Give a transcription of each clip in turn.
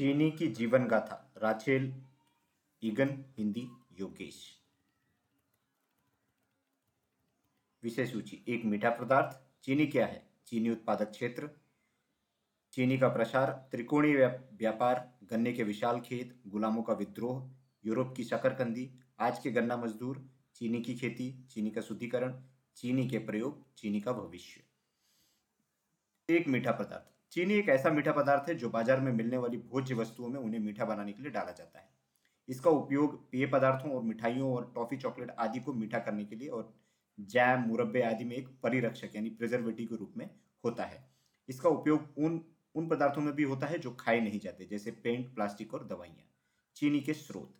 चीनी की जीवन गाथा, राचेल, ईगन, हिंदी, योगेश। विषय सूची, एक मीठा पदार्थ, चीनी क्या है? चीनी उत्पादक क्षेत्र। चीनी का प्रसार, त्रिकोणीय व्यापार, गन्ने के विशाल खेत, गुलामों का विद्रोह, यूरोप की शकरकंदी, आज के गन्ना मजदूर, चीनी की खेती, चीनी का शुद्धिकरण, चीनी के प्रयोग, चीनी का भविष्य। एक मीठा पदार्थ चीनी एक ऐसा मीठा पदार्थ है जो बाज़ार में मिलने वाली भोज्य वस्तुओं में उन्हें मीठा बनाने के लिए डाला जाता है। इसका उपयोग पेय पदार्थों और मिठाइयों और टॉफी, चॉकलेट आदि को मीठा करने के लिए और जैम, मुरब्बे आदि में एक परिरक्षक यानी प्रिजर्वेटिव के रूप में होता है। इसका उपयोग उन उन पदार्थों में भी होता है जो खाए नहीं जाते, जैसे पेंट, प्लास्टिक और दवाइयाँ। चीनी के स्रोत।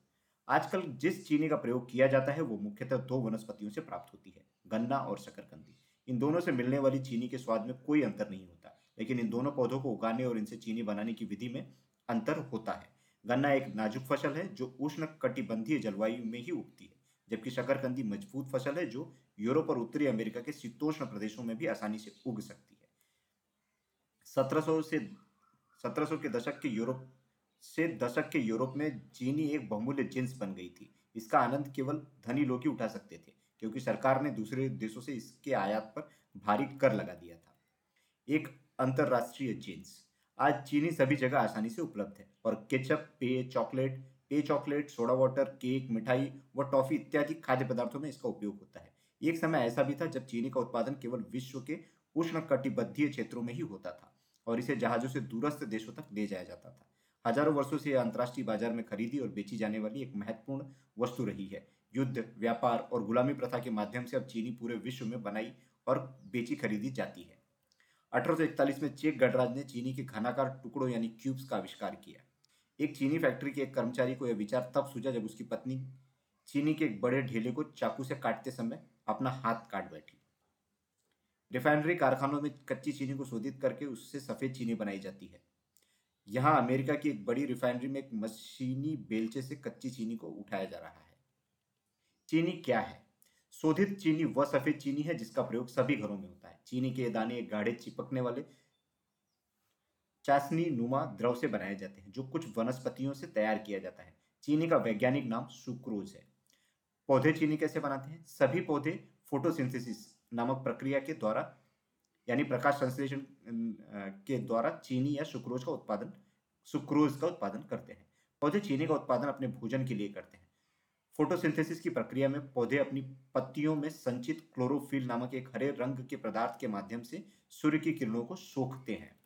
आजकल जिस चीनी का प्रयोग किया जाता है, वो मुख्यतः दो वनस्पतियों से प्राप्त होती है, गन्ना और शकरकंदी। इन दोनों से मिलने वाली चीनी के स्वाद में कोई अंतर नहीं होता। लेकिन इन दोनों पौधों को उगाने और इनसे चीनी बनाने की विधि में अंतर होता है। गन्ना एक नाजुक फ़सल है, जो उष्ण कटिबंधीय जलवायु में ही उगती है, जबकि शकरकंदी मज़बूत फ़सल है, जो यूरोप और उत्तरी अमेरिका के शीतोष्ण प्रदेशों में भी आसानी से उग सकती है। 1700 से 1700 के दशक के यूरोप, से दशक के यूरोप में चीनी एक बहुमूल्य जींस बन गई थी। इसका आनंद केवल धनी लोग ही उठा सकते थे, क्योंकि सरकार ने दूसरे देशों से इसके आयात पर भारी कर लगा दिया था। एक अंतरराष्ट्रीय जीन्स आज चीनी सभी जगह आसानी से उपलब्ध है। और केचप पेय चॉकलेट पेय चॉकलेट सोडा वाटर केक मिठाई व टॉफी इत्यादि खाद्य पदार्थों में इसका उपयोग होता है। एक समय ऐसा भी था जब चीनी का उत्पादन केवल विश्व के उष्ण कटिबद्धीय क्षेत्रों में ही होता था और इसे जहाजों से दूरस्थ देशों तक ले जाया जाता था। हज़ारों वर्षों से यह अंतर्राष्ट्रीय बाज़ार में खरीदी और बेची जाने वाली एक महत्वपूर्ण वस्तु रही है। युद्ध, व्यापार और गुलामी प्रथा के माध्यम से अब चीनी पूरे विश्व में बनाई और बेची खरीदी जाती है। 1841 में चेक गणराज ने चीनी के घनाकार टुकड़ों यानी क्यूब्स का आविष्कार किया। एक चीनी फैक्ट्री के एक कर्मचारी को यह विचार तब सूझा जब उसकी पत्नी चीनी के एक बड़े ढेले को चाकू से काटते समय अपना हाथ काट बैठी। रिफाइनरी कारखानों में कच्ची चीनी को शोधित करके उससे सफ़ेद चीनी बनाई जाती है। यहाँ अमेरिका की एक बड़ी रिफाइनरी में एक मशीनी बेलचे से कच्ची चीनी को उठाया जा रहा है। चीनी क्या है? शोधित चीनी वह सफ़ेद चीनी है जिसका प्रयोग सभी घरों में होता है। चीनी के दाने गाढ़े चिपकने वाले चाशनी नुमा द्रव से बनाए जाते हैं, जो कुछ वनस्पतियों से तैयार किया जाता है। चीनी का वैज्ञानिक नाम सुक्रोज है। पौधे चीनी कैसे बनाते हैं? सभी पौधे फोटोसिंथेसिस नामक प्रक्रिया के द्वारा, यानी प्रकाश संश्लेषण के द्वारा चीनी या सुक्रोज का उत्पादन, सुक्रोज का उत्पादन करते हैं। पौधे चीनी का उत्पादन अपने भोजन के लिए करते हैं। फोटोसिंथेसिस की प्रक्रिया में पौधे अपनी पत्तियों में संचित क्लोरोफिल नामक एक हरे रंग के पदार्थ के माध्यम से सूर्य की किरणों को सोखते हैं।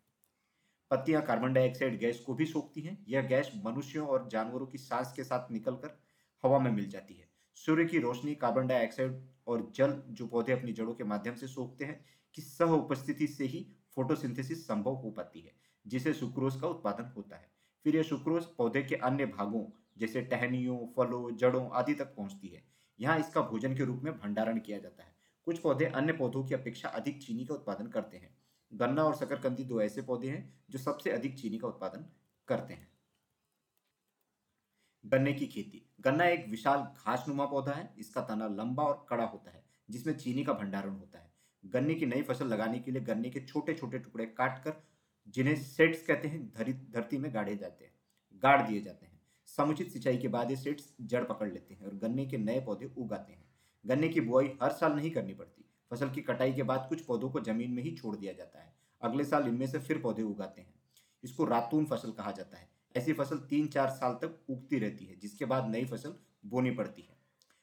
पत्तियाँ कार्बन डाइऑक्साइड गैस को भी सोखती हैं। यह गैस मनुष्यों और जानवरों की सांस के साथ निकलकर हवा में मिल जाती है। सूर्य की रोशनी कार्बन डाइऑक्साइड और जल, जो पौधे अपनी जड़ों के माध्यम से सोखते हैं, की सह उपस्थिति से ही फोटोसिंथेसिस संभव हो पाती है, जिसे सुक्रोज का उत्पादन होता है। फिर यह सुक्रोज पौधे के अन्य भागों जैसे टहनियों, फलों, जड़ों आदि तक पहुँचती है। यहाँ इसका भोजन के रूप में भंडारण किया जाता है। कुछ पौधे अन्य पौधों की अपेक्षा अधिक चीनी का उत्पादन करते हैं। गन्ना और शकरकंदी दो ऐसे पौधे हैं जो सबसे अधिक चीनी का उत्पादन करते हैं। गन्ने की खेती। गन्ना एक विशाल घासनुमा पौधा है। इसका तना लंबा और कड़ा होता है, जिसमें चीनी का भंडारण होता है। गन्ने की नई फ़सल लगाने के लिए गन्ने के छोटे छोटे टुकड़े काट कर जिन्हें सेट्स कहते हैं धरती में गाड़े जाते हैं गाड़ दिए जाते हैं। समुचित सिंचाई के बाद ये सीड्स जड़ पकड़ लेते हैं और गन्ने के नए पौधे उगाते हैं। गन्ने की बुआई हर साल नहीं करनी पड़ती। फ़सल की कटाई के बाद कुछ पौधों को ज़मीन में ही छोड़ दिया जाता है। अगले साल इनमें से फिर पौधे उगाते हैं। इसको रातून फ़सल कहा जाता है। ऐसी फ़सल तीन चार साल तक उगती रहती है, जिसके बाद नई फ़सल बोनी पड़ती है।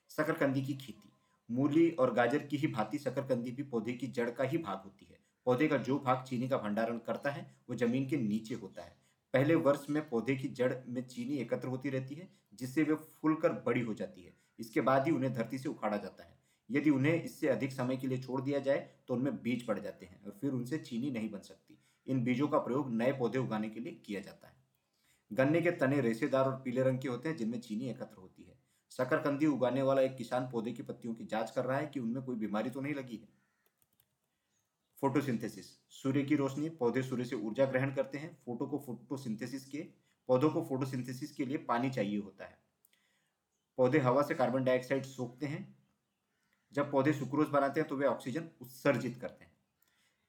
शकरकंदी की खेती। मूली और गाजर की ही भांति शकरकंदी भी पौधे की जड़ का ही भाग होती है। पौधे का जो भाग चीनी का भंडारण करता है, वो ज़मीन के नीचे होता है। पहले वर्ष में पौधे की जड़ में चीनी एकत्र होती रहती है, जिससे वे फूलकर बड़ी हो जाती है। इसके बाद ही उन्हें धरती से उखाड़ा जाता है। यदि उन्हें इससे अधिक समय के लिए छोड़ दिया जाए तो उनमें बीज पड़ जाते हैं और फिर उनसे चीनी नहीं बन सकती। इन बीजों का प्रयोग नए पौधे उगाने के लिए किया जाता है। गन्ने के तने रेशेदार और पीले रंग के होते हैं, जिनमें चीनी एकत्र होती है। शकरकंदी उगाने वाला एक किसान पौधे की पत्तियों की जाँच कर रहा है कि उनमें कोई बीमारी तो नहीं लगी है? फोटोसिंथेसिस। सूर्य की रोशनी पौधे सूर्य से ऊर्जा ग्रहण करते हैं। फ़ोटो को फोटोसिंथेसिस के, पौधों को फोटोसिंथेसिस के लिए पानी चाहिए होता है। पौधे हवा से कार्बन डाइऑक्साइड सोखते हैं। जब पौधे सुक्रोज बनाते हैं तो वे ऑक्सीजन उत्सर्जित करते हैं।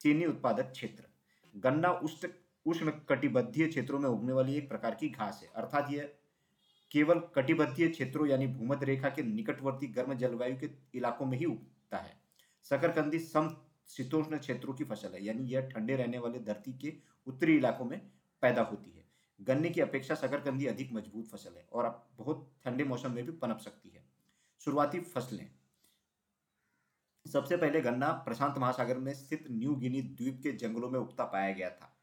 चीनी उत्पादक क्षेत्र। गन्ना उष्ण उष्ण कटिबद्धीय क्षेत्रों में उगने वाली एक प्रकार की घास है। अर्थात यह केवल कटिबद्धीय क्षेत्रों यानी भूमध्य रेखा के निकटवर्ती गर्म जलवायु के इलाकों में ही उगता है। शकरकंदी सम शीतोष्ण क्षेत्रों की फ़सल है, यानी यह ठंडे रहने वाले धरती के उत्तरी इलाकों में पैदा होती है। गन्ने की अपेक्षा शकरकंदी अधिक मज़बूत फ़सल है और बहुत ठंडे मौसम में भी पनप सकती है। शुरुआती फ़सलें। सबसे पहले गन्ना प्रशांत महासागर में स्थित न्यू गिनी द्वीप के जंगलों में उगता पाया गया था।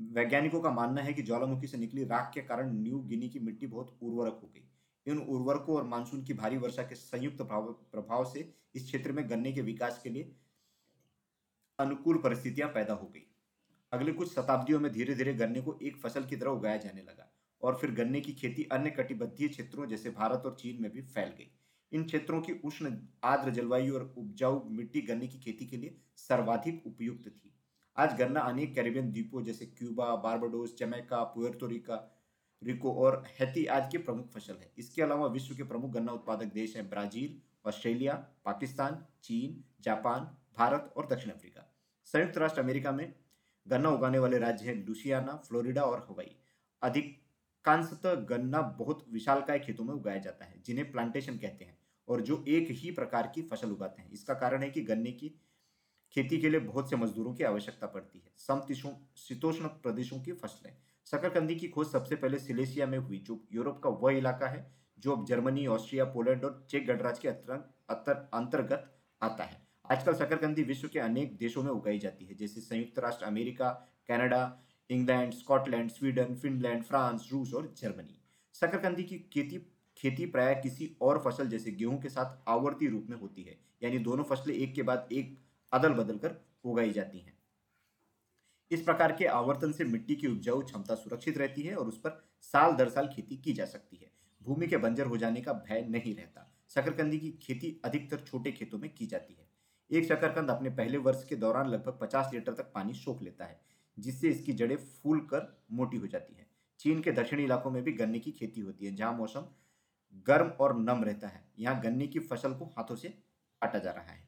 वैज्ञानिकों का मानना है कि ज्वालामुखी से निकली राख के कारण न्यू गिनी की मिट्टी बहुत उर्वरक हो गई। इन उर्वरकों और मानसून की भारी वर्षा के संयुक्त प्रभाव से इस क्षेत्र में गन्ने के विकास के लिए अनुकूल परिस्थितियाँ पैदा हो गई। अगले कुछ शताब्दियों में धीरे धीरे गन्ने को एक फ़सल की तरह उगाया जाने लगा और फिर गन्ने की खेती अन्य कटिबद्धीय क्षेत्रों जैसे भारत और चीन में भी फैल गई। इन क्षेत्रों की उष्ण आर्द्र जलवायु और उपजाऊ मिट्टी गन्ने की खेती के लिए सर्वाधिक उपयुक्त थी। आज गन्ना अनेक कैरिबियन द्वीपों जैसे Cuba, Barbados, Jamaica Puerto Rico और हैती आज की प्रमुख फ़सल है। इसके अलावा विश्व के प्रमुख गन्ना उत्पादक देश हैं ब्राज़ील, ऑस्ट्रेलिया, पाकिस्तान, चीन, जापान, भारत और दक्षिण अफ्रीका। संयुक्त राष्ट्र अमेरिका में गन्ना उगाने वाले राज्य हैं लुसियाना, फ्लोरिडा और हवाई। अधिकांशतः गन्ना बहुत विशालकाय खेतों में उगाया जाता है, जिन्हें प्लांटेशन कहते हैं और जो एक ही प्रकार की फ़सल उगाते हैं। इसका कारण है कि गन्ने की खेती के लिए बहुत से मजदूरों की आवश्यकता पड़ती है। समतिशों शीतोष्ण प्रदेशों की फ़सलें। शकरकंदी की खोज सबसे पहले सिलेशिया में हुई, जो यूरोप का वह इलाका है, जो अब जर्मनी, ऑस्ट्रिया, पोलैंड और चेक गणराज्य के अंतर्गत आता है। आजकल शकरकंदी विश्व के अनेक देशों में उगाई जाती है, जैसे संयुक्त राष्ट्र America, Canada, England, Scotland, Sweden, Finland, France, रूस और जर्मनी। शकरकंदी की खेती खेती प्राय किसी और फ़सल जैसे गेहूँ के साथ आवर्ती रूप में होती है, यानी दोनों फ़सलें एक के बाद एक अदल बदल कर उगाई जाती हैं। इस प्रकार के आवर्तन से मिट्टी की उपजाऊ क्षमता सुरक्षित रहती है और उस पर साल दर साल खेती की जा सकती है। भूमि के बंजर हो जाने का भय नहीं रहता। शकरकंदी की खेती अधिकतर छोटे खेतों में की जाती है। एक शकरकंद अपने पहले वर्ष के दौरान लगभग 50 लीटर तक पानी सोख लेता है, जिससे इसकी जड़ें फूल कर मोटी हो जाती है। चीन के दक्षिणी इलाकों में भी गन्ने की खेती होती है, जहाँ मौसम गर्म और नम रहता है। यहाँ गन्ने की फ़सल को हाथों से काटा जा रहा है।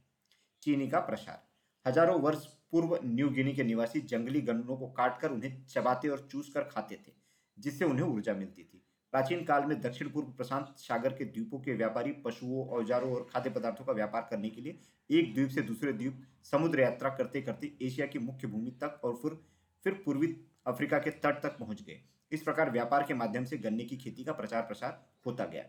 चीनी का प्रसार। हज़ारों वर्ष पूर्व न्यू गिनी के निवासी जंगली गन्नों को काटकर उन्हें चबाते और चूस कर खाते थे, जिससे उन्हें ऊर्जा मिलती थी। प्राचीन काल में दक्षिण पूर्व प्रशांत सागर के द्वीपों के व्यापारी, पशुओं, औजारों और खाद्य पदार्थों का व्यापार करने के लिए एक द्वीप से दूसरे द्वीप समुद्र यात्रा करते करते एशिया की मुख्य भूमि तक और फिर फिर पूर्वी अफ्रीका के तट तक पहुँच गए। इस प्रकार व्यापार के माध्यम से गन्ने की खेती का प्रचार प्रसार होता गया।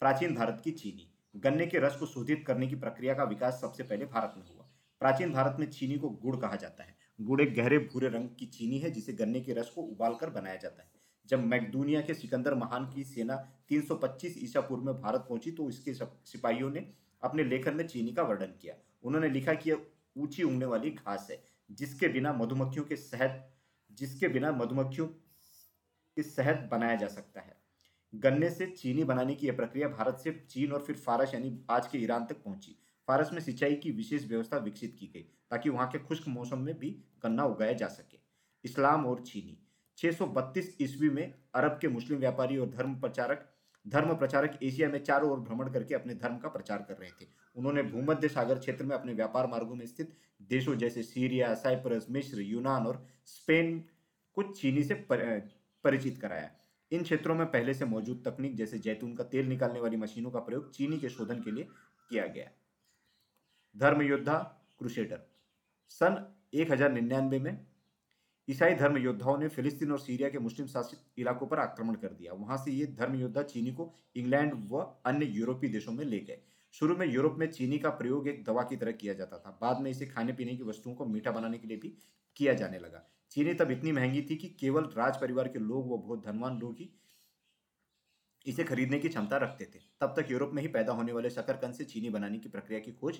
प्राचीन भारत की चीनी। गन्ने के रस को शोधित करने की प्रक्रिया का विकास सबसे पहले भारत में हुआ। प्राचीन भारत में चीनी को गुड़ कहा जाता है। गुड़ एक गहरे भूरे रंग की चीनी है, जिसे गन्ने के रस को उबालकर बनाया जाता है। जब मैकदूनिया के सिकंदर महान की सेना 325 ईसा पूर्व में भारत पहुँची तो इसके सिपाहियों ने अपने लेखन में चीनी का वर्णन किया। उन्होंने लिखा कि यह ऊँची उगने वाली घास है, जिसके बिना मधुमक्खियों के शहद, जिसके बिना मधुमक्खियों के शहद बनाया जा सकता है। गन्ने से चीनी बनाने की यह प्रक्रिया भारत से चीन और फिर फारस, यानी आज के ईरान तक पहुँची। फारस में सिंचाई की विशेष व्यवस्था विकसित की गई, ताकि वहाँ के खुश्क मौसम में भी गन्ना उगाया जा सके। इस्लाम और चीनी 632 ईस्वी में अरब के मुस्लिम व्यापारी और धर्म प्रचारक धर्म प्रचारक एशिया में चारों ओर भ्रमण करके अपने धर्म का प्रचार कर रहे थे। उन्होंने भूमध्य सागर क्षेत्र में अपने व्यापार मार्गों में स्थित देशों जैसे सीरिया साइप्रस मिस्र यूनान और स्पेन को चीनी से पर, परिचित कराया। इन क्षेत्रों में पहले से मौजूद तकनीक जैसे जैतून का तेल निकालने वाली मशीनों का प्रयोग चीनी के शोधन के लिए किया गया। धर्म योद्धा क्रुसेडर। सन एक हज़ार निन्यानवे में ईसाई धर्म योद्धाओं ने फिलिस्तीन और सीरिया के मुस्लिम शासित इलाकों पर आक्रमण कर दिया। वहाँ से ये धर्म योद्धा चीनी को इंग्लैंड व अन्य यूरोपीय देशों में ले गए। शुरू में यूरोप में चीनी का प्रयोग एक दवा की तरह किया जाता था। बाद में इसे खाने पीने की वस्तुओं को मीठा बनाने के लिए भी किया जाने लगा। चीनी तब इतनी महँगी थी कि केवल राज परिवार के लोग व बहुत धनवान लोग ही इसे खरीदने की क्षमता रखते थे। तब तक यूरोप में ही पैदा होने वाले शकरकंद से चीनी बनाने की प्रक्रिया की खोज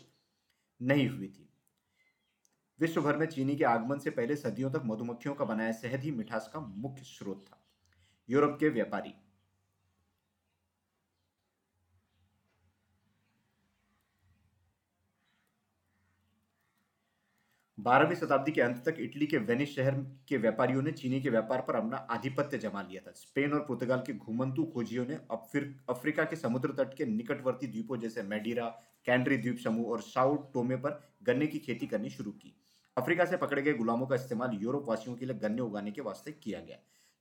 नहीं हुई थी। विश्व भर में चीनी के आगमन से पहले सदियों तक मधुमक्खियों का बनाया शहद ही मिठास का मुख्य स्रोत था। यूरोप के व्यापारी। बारहवीं शताब्दी के अंत तक इटली के वेनिस शहर के व्यापारियों ने चीनी के व्यापार पर अपना आधिपत्य जमा लिया था। स्पेन और पुर्तगाल के घुमंतु खोजियों ने अफ्रीका के समुद्र तट के निकटवर्ती द्वीपों जैसे मेडिरा, कैंड्री द्वीप समूह और साउथ टोमे पर गन्ने की खेती करनी शुरू की। अफ्रीका से पकड़े गए गुलामों का इस्तेमाल यूरोप वासियों के लिए गन्ने उगाने के वास्ते किया गया।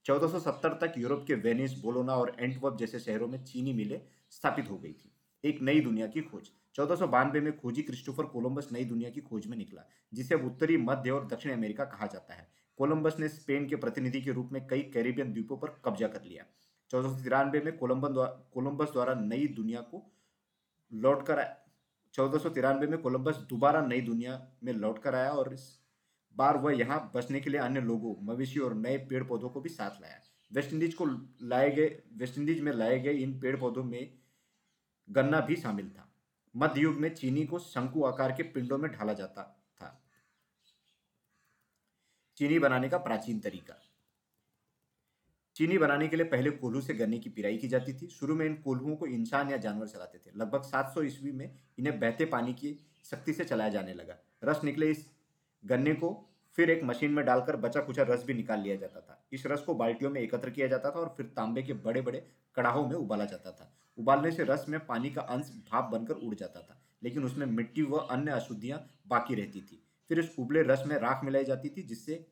1470 तक यूरोप के वेनिस, बोलोना और एंटवर्प जैसे शहरों में चीनी मिलें स्थापित हो गई थी। एक नई दुनिया की खोज। चौदह में खोजी क्रिस्टोफर कोलंबस नई दुनिया की खोज में निकला, जिसे अब उत्तरी, मध्य और दक्षिण अमेरिका कहा जाता है। कोलंबस ने स्पेन के प्रतिनिधि के रूप में कई कैरिबियन द्वीपों पर कब्जा कर लिया। चौदह में कोलंबस द्वारा नई दुनिया को लौट कर चौदह में कोलंबस दोबारा नई दुनिया में लौट कर आया और इस बार वह यहाँ बसने के लिए अन्य लोगों मवेशी और नए पेड़ पौधों को भी साथ लाया। वेस्ट इंडीज को लाए गए, वेस्ट इंडीज में लाए गए इन पेड़ पौधों में गन्ना भी शामिल था। मध्य युग में चीनी को शंकु आकार के पिंडों में ढाला जाता था। चीनी बनाने का प्राचीन तरीका। चीनी बनाने के लिए पहले कोल्हू से गन्ने की पिराई की जाती थी। शुरू में इन कोल्हुओं को इंसान या जानवर चलाते थे। लगभग 700 ईस्वी में इन्हें बहते पानी की शक्ति से चलाया जाने लगा। रस निकले इस गन्ने को, फिर एक मशीन में डालकर बचा कुचा रस भी निकाल लिया जाता था। इस रस को बाल्टियों में एकत्र किया जाता था और फिर तांबे के बड़े बड़े कड़ाहों में उबाला जाता था। उबालने से रस में पानी का अंश भाप बनकर उड़ जाता था, लेकिन उसमें मिट्टी व अन्य अशुद्धियाँ बाकी रहती थी। फिर इस उबले रस में राख मिलाई जाती थी, जिससे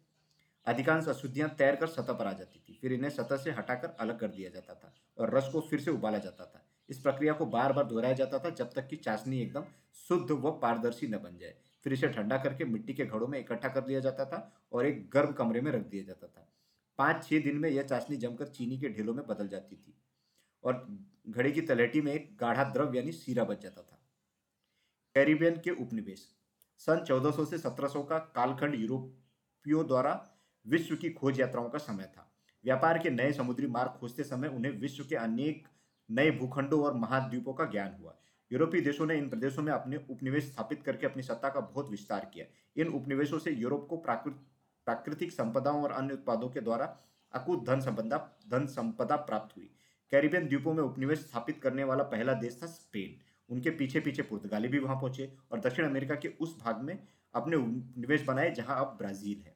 अधिकांश अशुद्धियाँ तैर कर सतह पर आ जाती थी, फिर इन्हें सतह से हटाकर अलग कर दिया जाता था और रस को फिर से उबाला जाता था। इस प्रक्रिया को बार बार दोहराया जाता था जब तक कि चाशनी एकदम शुद्ध व पारदर्शी न बन जाए। फिर इसे ठंडा करके मिट्टी के घड़ों में इकट्ठा कर दिया जाता था और एक गर्म कमरे में रख दिया जाता था। पाँच छः दिन में यह चाशनी जमकर चीनी के ढेलों में बदल जाती थी और घड़े की तलेटी में एक गाढ़ा द्रव यानी सीरा बच जाता था। कैरिबियन के उपनिवेश, सन 1400 से 1700 का कालखंड यूरोपियों द्वारा विश्व की खोज यात्राओं का समय था। व्यापार के नए समुद्री मार्ग खोजते समय उन्हें विश्व के अनेक नए भूखंडों और महाद्वीपों का ज्ञान हुआ। यूरोपीय देशों ने इन प्रदेशों में अपने उपनिवेश स्थापित करके अपनी सत्ता का बहुत विस्तार किया। इन उपनिवेशों से यूरोप को प्राकृतिक संपदाओं और अन्य उत्पादों के द्वारा अकूत धन संपदा धन संपदा प्राप्त हुई। कैरिबियन द्वीपों में उपनिवेश स्थापित करने वाला पहला देश था स्पेन। उनके पीछे पीछे पुर्तगाली भी वहाँ पहुँचे और दक्षिण अमेरिका के उस भाग में अपने उपनिवेश बनाए जहाँ अब ब्राज़ील है।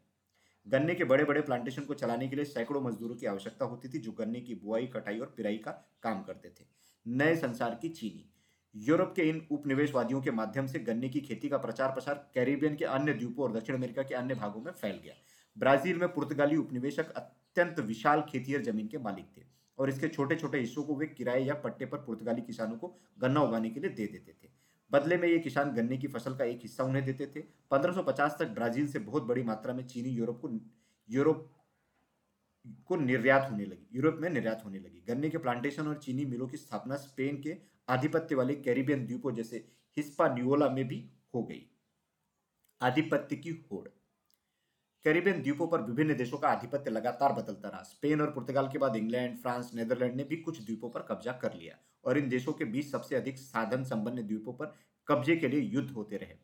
गन्ने के बड़े बड़े प्लांटेशन को चलाने के लिए सैकड़ों मजदूरों की आवश्यकता होती थी, जो गन्ने की बुआई, कटाई और पिराई का काम करते थे। नए संसार की चीनी। यूरोप के इन उपनिवेशवादियों के माध्यम से गन्ने की खेती का प्रचार प्रसार कैरिबियन के अन्य द्वीपों और दक्षिण अमेरिका के अन्य भागों में फैल गया। ब्राज़ील में पुर्तगाली उपनिवेशक अत्यंत विशाल खेतियर ज़मीन के मालिक थे और इसके छोटे छोटे हिस्सों को वे किराए या पट्टे पर पुर्तगाली किसानों को गन्ना उगाने के लिए दे देते थे। बदले में ये किसान गन्ने की फ़सल का एक हिस्सा उन्हें देते थे। 1550 तक ब्राज़ील से बहुत बड़ी मात्रा में चीनी यूरोप को यूरोप को निर्यात होने लगी। यूरोप में निर्यात होने लगी। गन्ने के प्लांटेशन और चीनी मिलों की स्थापना स्पेन के आधिपत्य वाले कैरिबियन द्वीपों जैसे हिस्पान्योला में भी हो गई। आधिपत्य की होड़। कैरिबियन द्वीपों पर विभिन्न देशों का आधिपत्य लगातार बदलता रहा। स्पेन और पुर्तगाल के बाद इंग्लैंड, फ्रांस, नेदरलैंड ने भी कुछ द्वीपों पर कब्जा कर लिया और इन देशों के बीच सबसे अधिक साधन संपन्न द्वीपों पर कब्जे के लिए युद्ध होते रहे।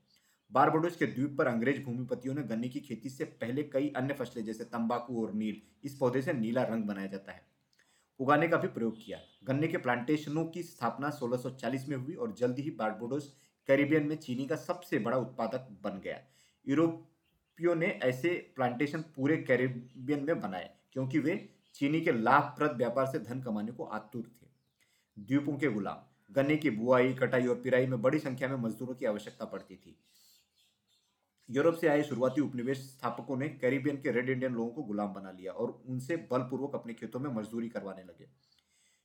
बारबडोस के द्वीप पर अंग्रेज़ भूमिपतियों ने गन्ने की खेती से पहले कई अन्य फ़सलें, जैसे तंबाकू और नील, इस पौधे से नीला रंग बनाया जाता है। उगाने का भी प्रयोग किया। गन्ने के प्लांटेशनों की स्थापना 1640 में हुई और जल्द ही बारबोडोस कैरिबियन में चीनी का सबसे बड़ा उत्पादक बन गया। यूरोपियों ने ऐसे प्लांटेशन पूरे कैरिबियन में बनाए, क्योंकि वे चीनी के लाभप्रद व्यापार से धन कमाने को आतुर थे। द्वीपों के गुलाम, गन्ने की बुआई, कटाई और पिराई में बड़ी संख्या में मजदूरों की आवश्यकता पड़ती थी। यूरोप से आए शुरुआती उपनिवेश स्थापकों ने कैरिबियन के रेड इंडियन लोगों को गुलाम बना लिया और उनसे बलपूर्वक अपने खेतों में मजदूरी करवाने लगे।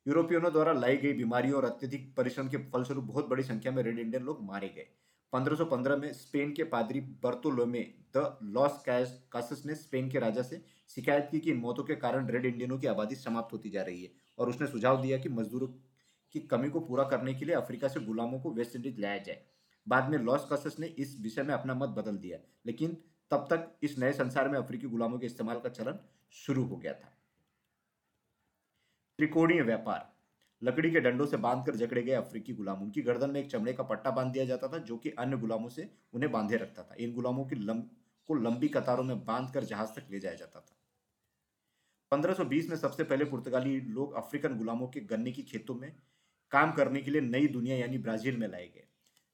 यूरोपियनों द्वारा लाई गई बीमारियों और अत्यधिक परिश्रम के फलस्वरूप बहुत बड़ी संख्या में रेड इंडियन लोग मारे गए। 1515 में स्पेन के पादरी बर्तोलोमे, द लॉस कासस ने स्पेन के राजा से शिकायत की कि इन मौतों के कारण रेड इंडियनों की आबादी समाप्त होती जा रही है और उसने सुझाव दिया कि मजदूरों की कमी को पूरा करने के लिए अफ्रीका से गुलामों को वेस्ट इंडीज लाया जाए। बाद में लॉस कॉसस ने इस विषय में अपना मत बदल दिया, लेकिन तब तक इस नए संसार में अफ्रीकी गुलामों के इस्तेमाल का चलन शुरू हो गया था। त्रिकोणीय व्यापार लकड़ी के डंडों से बांधकर जकड़े गए अफ्रीकी गुलाम। उनकी गर्दन में एक चमड़े का पट्टा बाँध दिया जाता था, जो कि अन्य गुलामों से उन्हें बांधे रखता था। इन गुलामों की लंब, को लंबी कतारों में बांधकर जहाज़ तक ले जाया जाता था। 1520 में सबसे पहले पुर्तगाली लोग अफ्रीकन गुलामों के गन्ने की खेतों में काम करने के लिए नई दुनिया, यानी ब्राज़ील में लाए गए।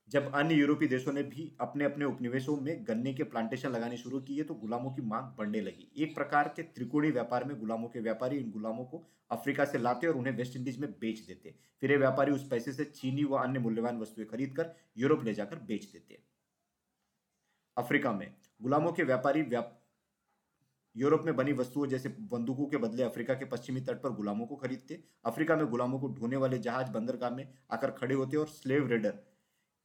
जब अन्य यूरोपीय देशों ने भी अपने अपने उपनिवेशों में गन्ने के प्लांटेशन लगाने शुरू किए तो गुलामों की मांग बढ़ने लगी। एक प्रकार के त्रिकोणीय व्यापार में गुलामों के व्यापारी इन गुलामों को अफ्रीका से लाते और उन्हें वेस्ट इंडीज में बेच देते। फिर ये व्यापारी उस पैसे से चीनी व अन्य मूल्यवान वस्तुएँ खरीद कर यूरोप ले जाकर बेच देते। अफ्रीका में गुलामों के व्यापारी व्याप, यूरोप में बनी वस्तुओं जैसे बंदूकों के बदले अफ्रीका के पश्चिमी तट पर गुलामों को खरीदते। अफ्रीका में गुलामों को ढोने वाले जहाज़ बंदरगाह में आकर खड़े होते और स्लेव रेडर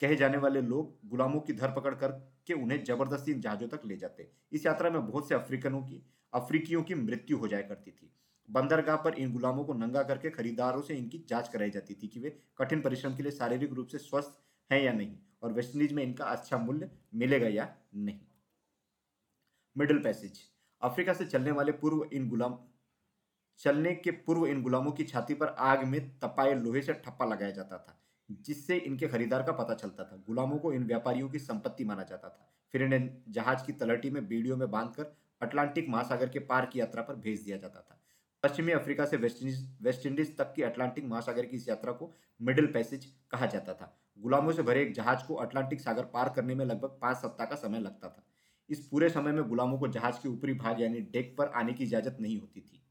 कहे जाने वाले लोग गुलामों की धरपकड़ करके उन्हें ज़बरदस्ती इन जहाजों तक ले जाते। इस यात्रा में बहुत से अफ्रीकनों की, अफ्रीकियों की मृत्यु हो जाया करती थी। बंदरगाह पर इन गुलामों को नंगा करके खरीदारों से इनकी जाँच कराई जाती थी कि वे कठिन परिश्रम के लिए शारीरिक रूप से स्वस्थ हैं या नहीं और वेस्टइंडीज में इनका अच्छा मूल्य मिलेगा या नहीं। मिडिल पैसेज, अफ्रीका से चलने वाले पूर्व इन गुलाम, चलने के पूर्व इन गुलामों की छाती पर आग में तपाए लोहे से ठप्पा लगाया जाता था। जिससे इनके खरीदार का पता चलता था। गुलामों को इन व्यापारियों की संपत्ति माना जाता था। फिर इन्हें जहाज़ की तलहटी में बीड़ियों में बांधकर अटलांटिक महासागर के पार की यात्रा पर भेज दिया जाता था। पश्चिमी अफ्रीका से वेस्टइंडीज वेस्टइंडीज तक की अटलांटिक महासागर की इस यात्रा को मिडिल पैसेज कहा जाता था। गुलामों से भरे एक जहाज़ को अटलांटिक सागर पार करने में लगभग पाँच सप्ताह का समय लगता था। इस पूरे समय में गुलामों को जहाज़ के ऊपरी भाग यानी डेक पर आने की इजाज़त नहीं होती थी,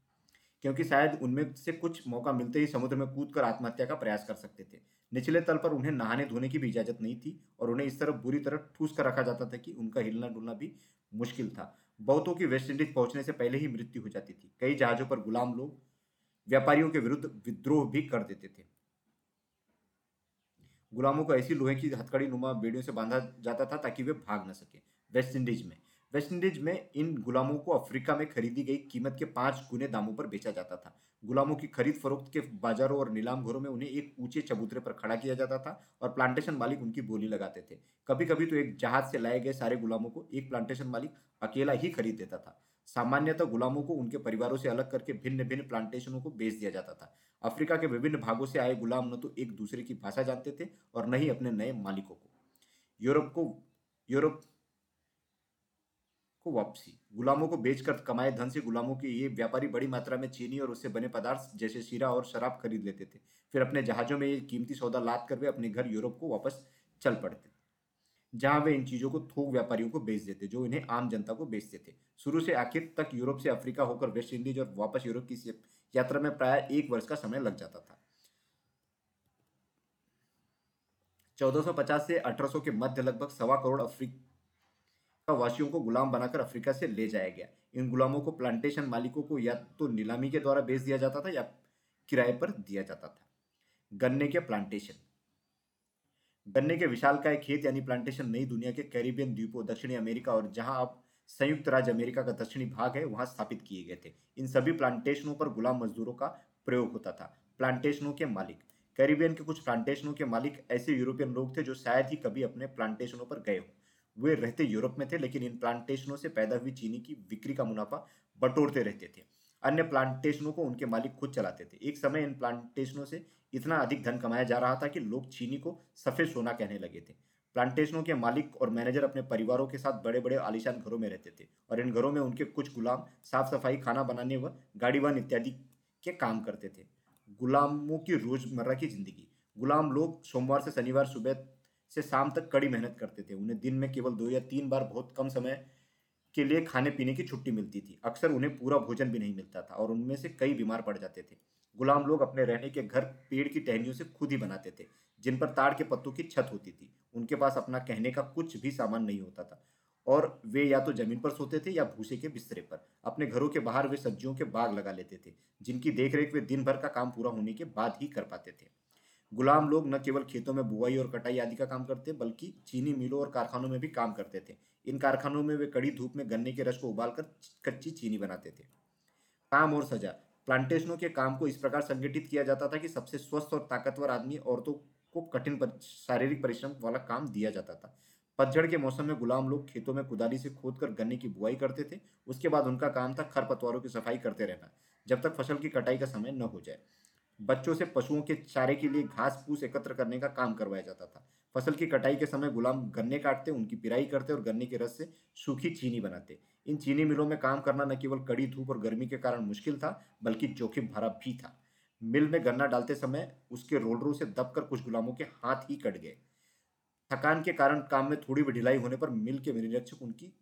क्योंकि शायद उनमें से कुछ मौका मिलते ही समुद्र में कूद कर आत्महत्या का प्रयास कर सकते थे। निचले तल पर उन्हें नहाने धोने की भी इजाज़त नहीं थी और उन्हें इस तरह बुरी तरह ठूस कर रखा जाता था कि उनका हिलना डुलना भी मुश्किल था। बहुतों की वेस्ट इंडीज पहुँचने से पहले ही मृत्यु हो जाती थी। कई जहाजों पर गुलाम लोग व्यापारियों के विरुद्ध विद्रोह भी कर देते थे। गुलामों को ऐसी लोहे की हथकड़ी नुमा बेड़ियों से बांधा जाता था ताकि वे भाग न सके। वेस्ट इंडीज में वेस्ट इंडीज में इन गुलामों को अफ्रीका में खरीदी गई कीमत के पाँच गुने दामों पर बेचा जाता था। गुलामों की खरीद फरोख्त के बाजारों और नीलाम घरों में उन्हें एक ऊँचे चबूतरे पर खड़ा किया जाता था और प्लांटेशन मालिक उनकी बोली लगाते थे। कभी कभी तो एक जहाज़ से लाए गए सारे गुलामों को एक प्लांटेशन मालिक अकेला ही खरीद देता था। सामान्यतः गुलामों को उनके परिवारों से अलग करके भिन्न भिन्न प्लांटेशनों को बेच दिया जाता था। अफ्रीका के विभिन्न भागों से आए गुलाम न तो एक दूसरे की भाषा जानते थे और न ही अपने नए मालिकों को। यूरोप को, यूरोप को वापसी। गुलामों को बेचकर कमाए धन से गुलामों के ये व्यापारी बड़ी मात्रा में चीनी और उससे बने पदार्थ जैसे शीरा और शराब खरीद लेते थे। फिर अपने जहाजों में ये कीमती सौदा लाद कर वे अपने घर यूरोप को वापस चल पड़ते जहाँ वे इन चीज़ों को थोक व्यापारियों को बेच देते, जो इन्हें आम जनता को बेचते थे। शुरू से आखिर तक यूरोप से अफ्रीका होकर वेस्ट इंडीज और वापस यूरोप की यात्रा में प्राय एक वर्ष का समय लग जाता था। 1450 से 1800 के मध्य लगभग सवा करोड़ अफ्रीका वासियों को गुलाम बनाकर अफ्रीका से ले जाया गया। इन गुलामों को प्लांटेशन मालिकों को या तो नीलामी के द्वारा बेच दिया जाता था या किराए पर दिया जाता था। गन्ने के प्लांटेशन गन्ने के विशालकाय खेत यानी प्लांटेशन नई दुनिया के कैरिबियन द्वीपों, दक्षिणी अमेरिका और जहाँ अब संयुक्त राज्य अमेरिका का दक्षिणी भाग है, वहाँ स्थापित किए गए थे। इन सभी प्लांटेशनों पर गुलाम मजदूरों का प्रयोग होता था। प्लांटेशनों के मालिक। कैरिबियन के कुछ प्लांटेशनों के मालिक ऐसे यूरोपियन लोग थे जो शायद ही कभी अपने प्लांटेशनों पर गए हो। वे रहते यूरोप में थे, लेकिन इन प्लांटेशनों से पैदा हुई चीनी की बिक्री का मुनाफा बटोरते रहते थे। अन्य प्लांटेशनों को उनके मालिक खुद चलाते थे। एक समय इन प्लांटेशनों से इतना अधिक धन कमाया जा रहा था कि लोग चीनी को सफ़ेद सोना कहने लगे थे। प्लांटेशनों के मालिक और मैनेजर अपने परिवारों के साथ बड़े बड़े आलिशान घरों में रहते थे और इन घरों में उनके कुछ गुलाम साफ़ सफ़ाई खाना बनाने व गाड़ी वन इत्यादि के काम करते थे। गुलामों की रोज़मर्रा की ज़िंदगी। गुलाम लोग सोमवार से शनिवार सुबह से शाम तक कड़ी मेहनत करते थे। उन्हें दिन में केवल दो या तीन बार बहुत कम समय के लिए खाने पीने की छुट्टी मिलती थी। अक्सर उन्हें पूरा भोजन भी नहीं मिलता था और उनमें से कई बीमार पड़ जाते थे। गुलाम लोग अपने रहने के घर पेड़ की टहनियों से खुद ही बनाते थे, जिन पर ताड़ के पत्तों की छत होती थी। उनके पास अपना कहने का कुछ भी सामान नहीं होता था और वे या तो ज़मीन पर सोते थे या भूसे के बिस्तरे पर। अपने घरों के बाहर वे सब्जियों के बाग लगा लेते थे, जिनकी देखरेख वे दिन भर का काम पूरा होने के बाद ही कर पाते थे। गुलाम लोग न केवल खेतों में बुआई और कटाई आदि का काम करते, बल्कि चीनी मिलों और कारखानों में भी काम करते थे। इन कारखानों में वे कड़ी धूप में गन्ने के रस को उबालकर कच्ची चीनी बनाते थे। काम और सजा। प्लांटेशनों के काम को इस प्रकार संगठित किया जाता था कि सबसे स्वस्थ और ताकतवर आदमी औरतों को कठिन शारीरिक परिश्रम वाला काम दिया जाता था। पतझड़ के मौसम में गुलाम लोग खेतों में कुदाली से खोद कर गन्ने की बुआई करते थे। उसके बाद उनका काम था खरपतवारों की सफ़ाई करते रहना, जब तक फ़सल की कटाई का समय न हो जाए। बच्चों से पशुओं के चारे के लिए घास फूस एकत्र करने का काम करवाया जाता था। फ़सल की कटाई के समय गुलाम गन्ने काटते, उनकी पिराई करते और गन्ने के रस से सूखी चीनी बनाते। इन चीनी मिलों में काम करना न केवल कड़ी धूप और गर्मी के कारण मुश्किल था, बल्कि जोखिम भरा भी था। मिल में गन्ना डालते समय उसके रोलरों से दबकर कुछ गुलामों के हाथ ही कट गए। थकान के कारण काम में थोड़ी भी ढिलाई होने पर मिल के निरीक्षक उनकी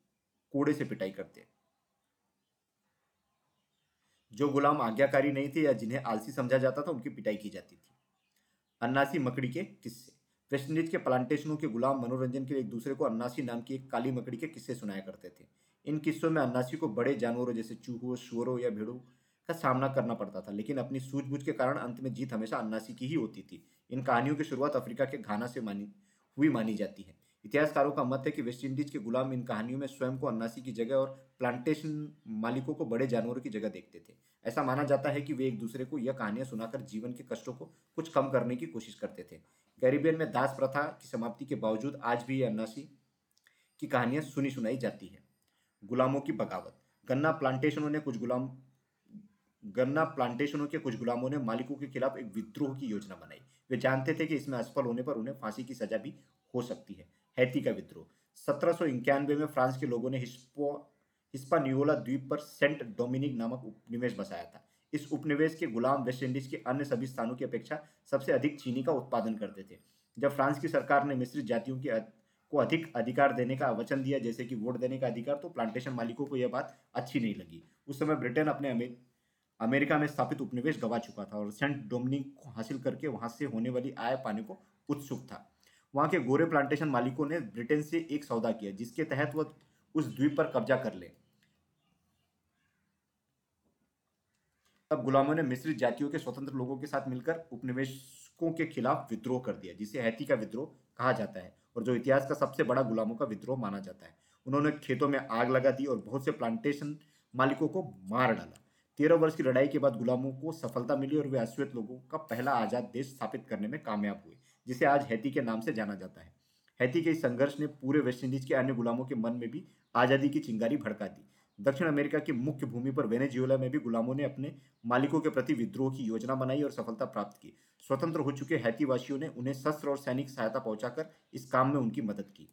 कोड़े से पिटाई करते। जो गुलाम आज्ञाकारी नहीं थे या जिन्हें आलसी समझा जाता था, उनकी पिटाई की जाती थी। अन्नासी मकड़ी के किस्से। वेस्ट इंडीज के प्लांटेशनों के गुलाम मनोरंजन के लिए एक दूसरे को अन्नासी नाम की एक काली मकड़ी के किस्से सुनाया करते थे। इन किस्सों में अन्नासी को बड़े जानवरों जैसे चूहों शोरों या भेड़ों का सामना करना पड़ता था, लेकिन अपनी सूझबूझ के कारण अंत में जीत हमेशा अन्नासी की ही होती थी। इन कहानियों की शुरुआत अफ्रीका के घाना से मानी, हुई मानी जाती है। इतिहासकारों का मत है कि वेस्ट इंडीज के गुलाम इन कहानियों में स्वयं को अन्नासी की जगह और प्लांटेशन मालिकों को बड़े जानवरों की जगह देखते थे। ऐसा माना जाता है कि वे एक दूसरे को यह कहानियाँ सुनाकर जीवन के कष्टों को कुछ कम करने की कोशिश करते थे। कैरिबियन में दास प्रथा की समाप्ति के बावजूद आज भी ये अन्नासी की कहानियाँ सुनी सुनाई जाती है। गुलामों की बगावत। गन्ना प्लांटेशनों ने कुछ गुलाम, गन्ना प्लांटेशनों के कुछ गुलामों ने मालिकों के खिलाफ एक विद्रोह की योजना बनाई। वे जानते थे कि इसमें असफल होने पर उन्हें फांसी की सजा भी हो सकती है। हैती का विद्रोह। सत्रह सौ इक्यानवे में फ्रांस के लोगों ने हिस्पो, हिस्पानियोला द्वीप पर सेंट डोमिनिक नामक उपनिवेश बसाया था। इस उपनिवेश के गुलाम वेस्ट इंडीज के अन्य सभी स्थानों की अपेक्षा सबसे अधिक चीनी का उत्पादन करते थे। जब फ्रांस की सरकार ने मिश्रित जातियों के को अधिक अधिकार देने का वचन दिया, जैसे कि वोट देने का अधिकार तो प्लांटेशन मालिकों को यह बात अच्छी नहीं लगी। उस समय ब्रिटेन अपने अमेरिका में स्थापित उपनिवेश गवा चुका था और सेंट डोमिनिक को हासिल करके वहाँ से होने वाली आय पाने को उत्सुक था। वहाँ के गोरे प्लांटेशन मालिकों ने ब्रिटेन से एक सौदा किया, जिसके तहत वह उस द्वीप पर कब्जा कर ले। तब गुलामों ने मिश्रित जातियों के स्वतंत्र लोगों के साथ मिलकर उपनिवेशकों के खिलाफ विद्रोह कर दिया, जिसे हैती का विद्रोह कहा जाता है और जो इतिहास का सबसे बड़ा गुलामों का विद्रोह माना जाता है। उन्होंने खेतों में आग लगा दी और बहुत से प्लांटेशन मालिकों को मार डाला। तेरह वर्ष की लड़ाई के बाद गुलामों को सफलता मिली और वे अश्वेत लोगों का पहला आज़ाद देश स्थापित करने में कामयाब हुए। जिसे आज हैती के नाम से जाना जाता है। हैती के इस संघर्ष ने पूरे वेस्ट इंडीज के अन्य गुलामों के मन में भी आज़ादी की चिंगारी भड़का दी। दक्षिण अमेरिका की मुख्य भूमि पर वेनेजुएला में भी गुलामों ने अपने मालिकों के प्रति विद्रोह की योजना बनाई और सफलता प्राप्त की। स्वतंत्र हो चुके हैती वासियों ने उन्हें शस्त्र और सैनिक सहायता पहुंचाकर इस काम में उनकी मदद की।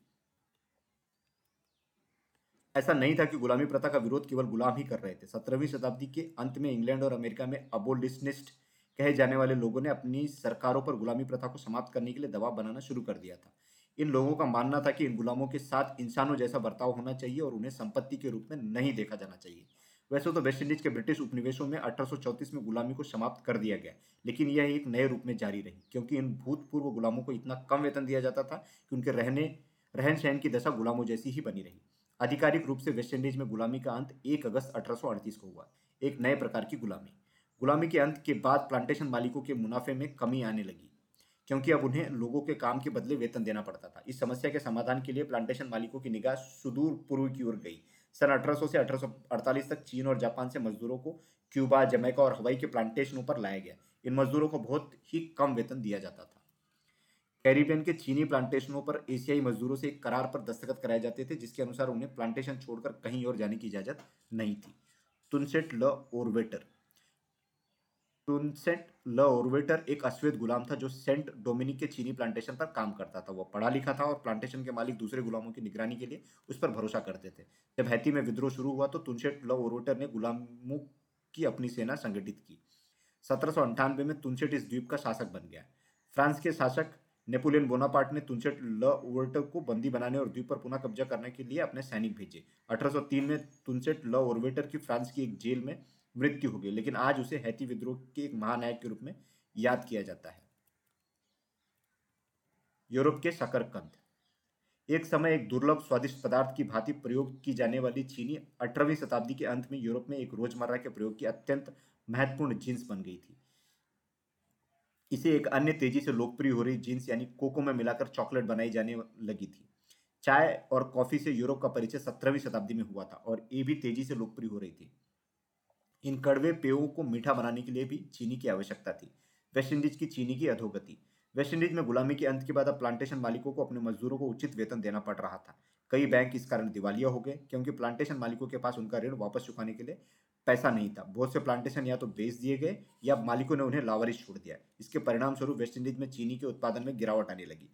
ऐसा नहीं था कि गुलामी प्रथा का विरोध केवल गुलाम ही कर रहे थे। सत्रहवीं शताब्दी के अंत में इंग्लैंड और अमेरिका में अबोलिशनिस्ट कहे जाने वाले लोगों ने अपनी सरकारों पर गुलामी प्रथा को समाप्त करने के लिए दबाव बनाना शुरू कर दिया था। इन लोगों का मानना था कि इन गुलामों के साथ इंसानों जैसा बर्ताव होना चाहिए और उन्हें संपत्ति के रूप में नहीं देखा जाना चाहिए। वैसे तो वेस्ट इंडीज के ब्रिटिश उपनिवेशों में अठारह में गुलामी को समाप्त कर दिया गया, लेकिन यह एक नए रूप में जारी रही, क्योंकि इन भूतपूर्व गुलामों को इतना कम वेतन दिया जाता था कि उनके रहने रहन सहन की दशा गुलामों जैसी ही बनी रही। आधिकारिक रूप से वेस्ट इंडीज में गुलामी का अंत एक अगस्त अठारह सौ अड़तीस को हुआ, एक नए प्रकार की गुलामी। गुलामी के अंत के बाद प्लांटेशन मालिकों के मुनाफे में कमी आने लगी, क्योंकि अब उन्हें लोगों के काम के बदले वेतन देना पड़ता था। इस समस्या के समाधान के लिए प्लांटेशन मालिकों की निगाह सुदूर पूर्व की ओर गई। सन 1800 से 1848 तक चीन और जापान से मजदूरों को क्यूबा, जमैका और हवाई के प्लांटेशनों पर लाया गया। इन मजदूरों को बहुत ही कम वेतन दिया जाता था। कैरिबियन के चीनी प्लांटेशनों पर एशियाई मजदूरों से एक करार पर दस्तखत कराए जाते थे, जिसके अनुसार उन्हें प्लांटेशन छोड़कर कहीं और जाने की इजाज़त नहीं थी। तुनसेट ल ओरवेटर टुनसेट ल ओरवेटर एक अश्वेत गुलाम था जो सेंट डोमिनिक के चीनी प्लांटेशन पर काम करता था। वह पढ़ा लिखा था और प्लांटेशन के मालिक दूसरे गुलामों की निगरानी के लिए उस पर भरोसा करते थे। जब हैती में विद्रोह शुरू हुआ तो तुनसेट ल ओरवेटर ने गुलामों की अपनी सेना संगठित की। सत्रह में तुनसेट इस द्वीप का शासक बन गया। फ्रांस के शासक नेपोलियन बोनापार्ट ने तुनसेट ल ओवर्टर को बंदी बनाने और द्वीप पर पुनः कब्जा करने के लिए अपने सैनिक भेजे। 1803 में तुनसेट ल ओरवेटर की फ्रांस की एक जेल में मृत्यु हो गई लेकिन आज उसे हैती विद्रोह के एक महानायक के रूप में याद किया जाता है। यूरोप के शकरकंद। एक समय एक दुर्लभ स्वादिष्ट पदार्थ की भांति प्रयोग की जाने वाली चीनी अठारहवीं शताब्दी के अंत में यूरोप में एक रोज़मर्रा के प्रयोग की अत्यंत महत्वपूर्ण जींस बन गई थी। इसे एक अन्य तेज़ी से लोकप्रिय हो रही जींस यानी कोको में मिलाकर चॉकलेट बनाई जाने लगी थी। चाय और कॉफ़ी से यूरोप का परिचय सत्रहवीं शताब्दी में हुआ था और ये भी तेज़ी से लोकप्रिय हो रही थी। इन कड़वे पेयों को मीठा बनाने के लिए भी चीनी की आवश्यकता थी। वेस्ट इंडीज की चीनी की अधोगति। वेस्ट इंडीज में गुलामी के अंत के बाद अब प्लांटेशन मालिकों को अपने मजदूरों को उचित वेतन देना पड़ रहा था। कई बैंक इस कारण दिवालिया हो गए, क्योंकि प्लांटेशन मालिकों के पास उनका ऋण वापस चुकाने के लिए पैसा नहीं था। बहुत से प्लांटेशन या तो बेच दिए गए, या मालिकों ने उन्हें लावारिश छोड़ दिया। इसके परिणाम स्वरूप वेस्ट इंडीज में चीनी के उत्पादन में गिरावट आने लगी।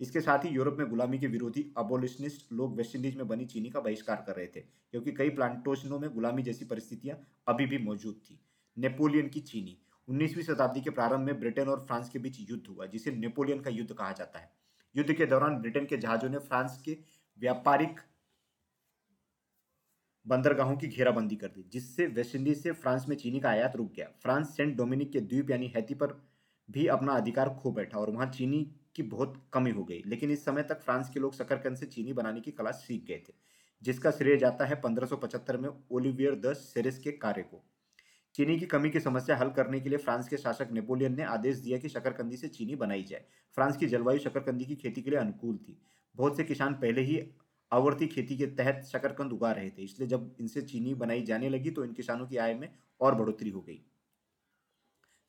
इसके साथ ही यूरोप में गुलामी के विरोधी अबोलिशनिस्ट लोग वेस्ट इंडीज में बनी चीनी का बहिष्कार कर रहे थे, क्योंकि कई प्लांटोशनों में गुलामी जैसी परिस्थितियाँ अभी भी मौजूद थी। नेपोलियन की चीनी 19वीं शताब्दी के प्रारंभ में ब्रिटेन और फ्रांस के बीच युद्ध हुआ, जिसे नेपोलियन का युद्ध कहा जाता है। युद्ध के दौरान ब्रिटेन के जहाजों ने फ्रांस के व्यापारिक बंदरगाहों की घेराबंदी कर दी, जिससे वेस्ट इंडीज से फ्रांस में चीनी का आयात रुक गया। फ्रांस सेंट डोमिनिक के द्वीप यानी हैती पर भी अपना अधिकार खो बैठा और वहाँ चीनी की बहुत कमी हो गई। लेकिन इस समय तक फ्रांस के लोग शकरकंद से चीनी बनाने की कला सीख गए थे, जिसका श्रेय जाता है 1575 में ओलिवियर द सेरेस के कार्य को। चीनी की कमी की समस्या हल करने के लिए फ्रांस के शासक नेपोलियन ने आदेश दिया कि शकरकंदी से चीनी बनाई जाए। फ्रांस की जलवायु शकरकंदी की खेती के लिए अनुकूल थी। बहुत से किसान पहले ही आवर्ती खेती के तहत शकरकंद उगा रहे थे, इसलिए जब इनसे चीनी बनाई जाने लगी तो इन किसानों की आय में और बढ़ोतरी हो गई।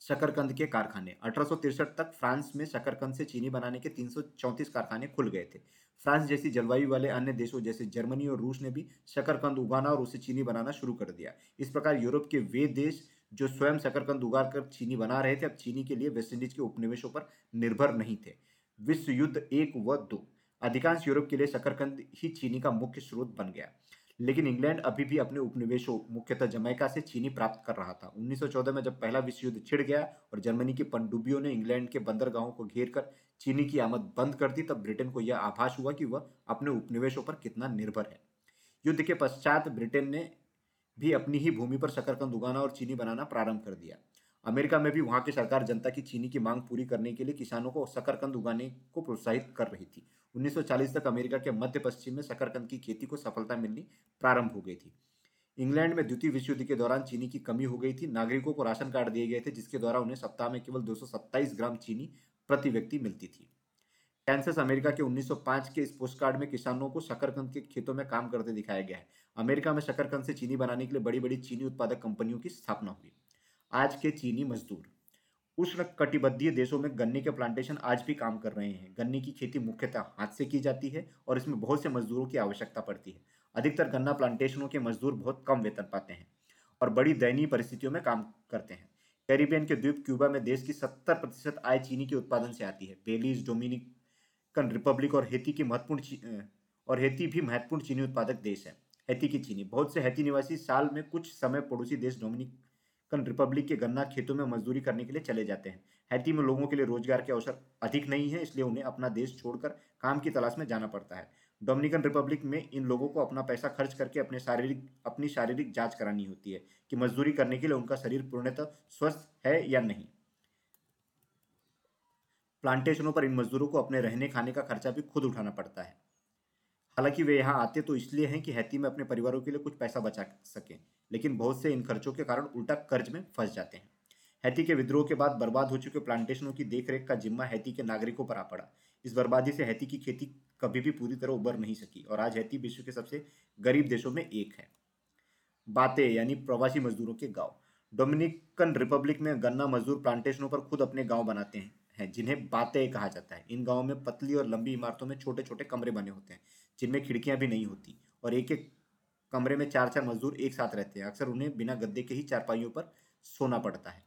शकरकंद के कारखाने। अठारह तक फ्रांस में शकरकंद से चीनी बनाने के तीन सौ चौंतीस कारखाने खुल गए थे। फ्रांस जैसी जलवायु वाले अन्य देशों जैसे जर्मनी और रूस ने भी शकरकंद उगाना और उसे चीनी बनाना शुरू कर दिया। इस प्रकार यूरोप के वे देश जो स्वयं शकरकंद उगा कर चीनी बना रहे थे, अब चीनी के लिए वेस्टइंडीज के उपनिवेशों पर निर्भर नहीं थे। विश्व युद्ध एक व दो। अधिकांश यूरोप के लिए शकरकंद ही चीनी का मुख्य स्रोत बन गया। लेकिन इंग्लैंड अभी भी अपने उपनिवेशों, मुख्यतः जमैका से चीनी प्राप्त कर रहा था। 1914 में जब पहला विश्व युद्ध छिड़ गया और जर्मनी की पनडुब्बियों ने इंग्लैंड के बंदरगाहों को घेर कर चीनी की आमद बंद कर दी, तब ब्रिटेन को यह आभास हुआ कि वह अपने उपनिवेशों पर कितना निर्भर है। युद्ध के पश्चात ब्रिटेन ने भी अपनी ही भूमि पर शकरकंद उगाना और चीनी बनाना प्रारंभ कर दिया। अमेरिका में भी वहाँ की सरकार जनता की चीनी की मांग पूरी करने के लिए किसानों को शकरकंद उगाने को प्रोत्साहित कर रही थी। 1940 तक अमेरिका के मध्य पश्चिम में शकरकंद की खेती को सफलता मिलनी प्रारंभ हो गई थी। इंग्लैंड में द्वितीय विश्व युद्ध के दौरान चीनी की कमी हो गई थी। नागरिकों को राशन कार्ड दिए गए थे, जिसके द्वारा उन्हें सप्ताह में केवल दो सौ सत्ताईस ग्राम चीनी प्रति व्यक्ति मिलती थी। कैंसस अमेरिका के 1905 के इस पोस्ट कार्ड में किसानों को शकरकंद के खेतों में काम करते दिखाया गया है। अमेरिका में शकरकंद से चीनी बनाने के लिए बड़ी बड़ी चीनी उत्पादक कंपनियों की स्थापना हुई। आज के चीनी मजदूर उष्ण कटिबद्धीय देशों में गन्ने के प्लांटेशन आज भी काम कर रहे हैं। गन्ने की खेती मुख्यतः हाथ से की जाती है और इसमें बहुत से मजदूरों की आवश्यकता पड़ती है। अधिकतर गन्ना प्लांटेशनों के मजदूर बहुत कम वेतन पाते हैं और बड़ी दयनीय परिस्थितियों में काम करते हैं। कैरिबियन के द्वीप क्यूबा में देश की सत्तर प्रतिशत आय चीनी के उत्पादन से आती है। बेलीज, डोमिनिकन रिपब्लिक और हेती की महत्वपूर्ण और हेती भी महत्वपूर्ण चीनी उत्पादक देश है। हैती की चीनी, बहुत से हैती निवासी साल में कुछ समय पड़ोसी देश डोमिनिक रिपब्लिक के गन्ना खेतों में मजदूरी करने के लिए चले जाते हैं। हैती में लोगों के लिए रोज़गार के अवसर अधिक नहीं है, इसलिए उन्हें अपना देश छोड़कर काम की तलाश में जाना पड़ता है। डोमिनिकन रिपब्लिक में इन लोगों को अपना पैसा खर्च करके अपने शारीरिक, अपनी शारीरिक जाँच करानी होती है कि मजदूरी करने के लिए उनका शरीर पूर्णतः स्वस्थ है या नहीं। प्लांटेशनों पर इन मजदूरों को अपने रहने खाने का खर्चा भी खुद उठाना पड़ता है। हालाँकि वे यहाँ आते तो इसलिए हैं कि हैती में अपने परिवारों के लिए कुछ पैसा बचा सकें, लेकिन बहुत से इन खर्चों के कारण उल्टा कर्ज में फंस जाते हैं। हैती के विद्रोह के बाद बर्बाद हो चुके प्लांटेशनों की देखरेख का जिम्मा हैती के नागरिकों पर आ पड़ा। इस बर्बादी से हैती की खेती कभी भी पूरी तरह उबर नहीं सकी और आज हैती विश्व के सबसे गरीब देशों में एक है। बातें यानी प्रवासी मजदूरों के गाँव। डोमिनिकन रिपब्लिक में गन्ना मजदूर प्लांटेशनों पर खुद अपने गाँव बनाते हैं हैं जिन्हें बातें कहा जाता है। इन गाँवों में पतली और लंबी इमारतों में छोटे छोटे कमरे बने होते हैं। जिनमें खिड़कियाँ भी नहीं होती और एक एक कमरे में चार चार मजदूर एक साथ रहते हैं। अक्सर उन्हें बिना गद्दे के ही चारपाइयों पर सोना पड़ता है।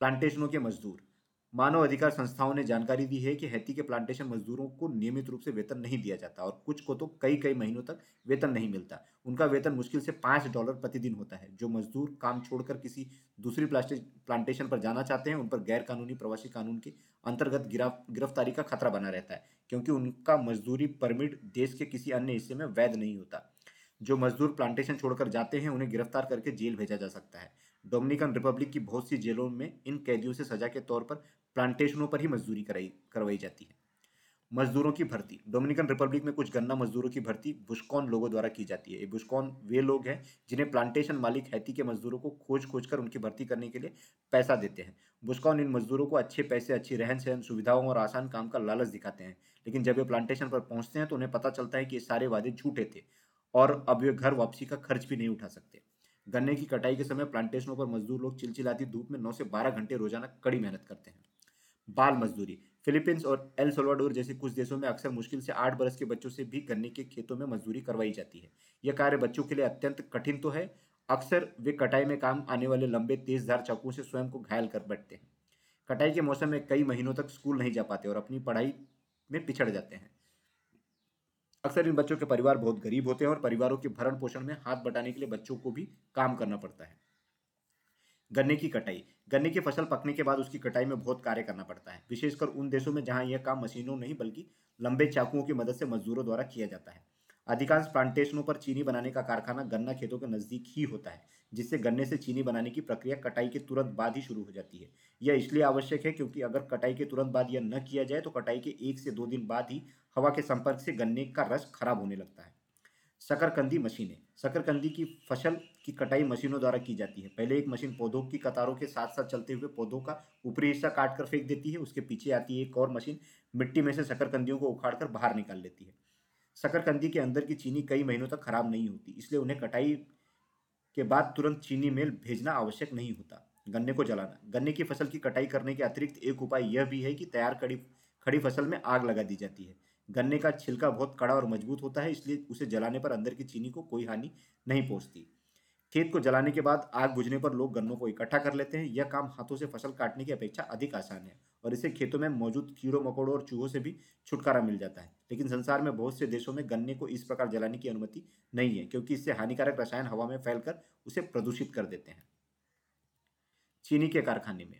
प्लांटेशनों के मजदूर। मानव अधिकार संस्थाओं ने जानकारी दी है कि हैती के प्लांटेशन मजदूरों को नियमित रूप से वेतन नहीं दिया जाता और कुछ को तो कई कई महीनों तक वेतन नहीं मिलता। उनका वेतन मुश्किल से पाँच डॉलर प्रतिदिन होता है। जो मजदूर काम छोड़कर किसी दूसरी प्लांटेशन पर जाना चाहते हैं, उन पर गैर कानूनी प्रवासी कानून के अंतर्गत गिरफ्तारी का खतरा बना रहता है, क्योंकि उनका मजदूरी परमिट देश के किसी अन्य हिस्से में वैध नहीं होता। जो मजदूर प्लांटेशन छोड़कर जाते हैं, उन्हें गिरफ़्तार करके जेल भेजा जा सकता है। डोमिनिकन रिपब्लिक की बहुत सी जेलों में इन कैदियों से सजा के तौर पर प्लांटेशनों पर ही मजदूरी कराई, करवाई जाती है। मजदूरों की भर्ती। डोमिनिकन रिपब्लिक में कुछ गन्ना मजदूरों की भर्ती बुशकॉन लोगों द्वारा की जाती है। बुशकॉन वे लोग हैं जिन्हें प्लांटेशन मालिक हैती के मजदूरों को खोज खोज कर उनकी भर्ती करने के लिए पैसा देते हैं। बुशकॉन इन मजदूरों को अच्छे पैसे, अच्छी रहन सहन सुविधाओं और आसान काम का लालच दिखाते हैं। लेकिन जब वे प्लांटेशन पर पहुँचते हैं तो उन्हें पता चलता है कि ये सारे वादे झूठे थे और अब वे घर वापसी का खर्च भी नहीं उठा सकते। गन्ने की कटाई के समय प्लांटेशनों पर मजदूर लोग चिलचिलाती धूप में नौ से बारह घंटे रोज़ाना कड़ी मेहनत करते हैं। बाल मजदूरी। फिलीपींस और एल सोलवाडोर जैसे कुछ देशों में अक्सर मुश्किल से आठ बरस के बच्चों से भी गन्ने के खेतों में मजदूरी करवाई जाती है। यह कार्य बच्चों के लिए अत्यंत कठिन तो है। अक्सर वे कटाई में काम आने वाले लंबे तेज धार चाकुओं से स्वयं को घायल कर बैठते हैं। कटाई के मौसम में कई महीनों तक स्कूल नहीं जा पाते और अपनी पढ़ाई में पिछड़ जाते हैं। अक्सर इन बच्चों के परिवार बहुत गरीब होते हैं और परिवारों के भरण पोषण में हाथ बटाने के लिए बच्चों को भी काम करना पड़ता है। गन्ने की कटाई। गन्ने की फ़सल पकने के बाद उसकी कटाई में बहुत कार्य करना पड़ता है। विशेषकर उन देशों में जहाँ यह काम मशीनों नहीं, बल्कि लंबे चाकुओं की मदद से मजदूरों द्वारा किया जाता है। अधिकांश प्लांटेशनों पर चीनी बनाने का कारखाना गन्ना खेतों के नज़दीक ही होता है, जिससे गन्ने से चीनी बनाने की प्रक्रिया कटाई के तुरंत बाद ही शुरू हो जाती है। यह इसलिए आवश्यक है क्योंकि अगर कटाई के तुरंत बाद यह न किया जाए तो कटाई के एक से दो दिन बाद ही हवा के संपर्क से गन्ने का रस खराब होने लगता है। शकरकंदी मशीनें। शकरकंदी की फ़सल की कटाई मशीनों द्वारा की जाती है। पहले एक मशीन पौधों की कतारों के साथ साथ चलते हुए पौधों का ऊपरी हिस्सा काट कर फेंक देती है, उसके पीछे आती है एक और मशीन, मिट्टी में से शकरकंदियों को उखाड़ बाहर निकाल लेती है। शकरकंदी के अंदर की चीनी कई महीनों तक खराब नहीं होती, इसलिए उन्हें कटाई के बाद तुरंत चीनी मेल भेजना आवश्यक नहीं होता। गन्ने को जलाना। गन्ने की फ़सल की कटाई करने के अतिरिक्त एक उपाय यह भी है कि तैयार खड़ी खड़ी फ़सल में आग लगा दी जाती है। गन्ने का छिलका बहुत कड़ा और मज़बूत होता है, इसलिए उसे जलाने पर अंदर की चीनी को कोई हानि नहीं पहुँचती। खेत को जलाने के बाद आग बुझने पर लोग गन्नों को इकट्ठा कर लेते हैं। यह काम हाथों से फ़सल काटने की अपेक्षा अधिक आसान है और इसे खेतों में मौजूद कीड़ों, मकोड़ों और चूहों से भी छुटकारा मिल जाता है। लेकिन संसार में बहुत से देशों में गन्ने को इस प्रकार जलाने की अनुमति नहीं है, क्योंकि इससे हानिकारक रसायन हवा में फैलकर उसे प्रदूषित कर देते हैं। चीनी के कारखाने में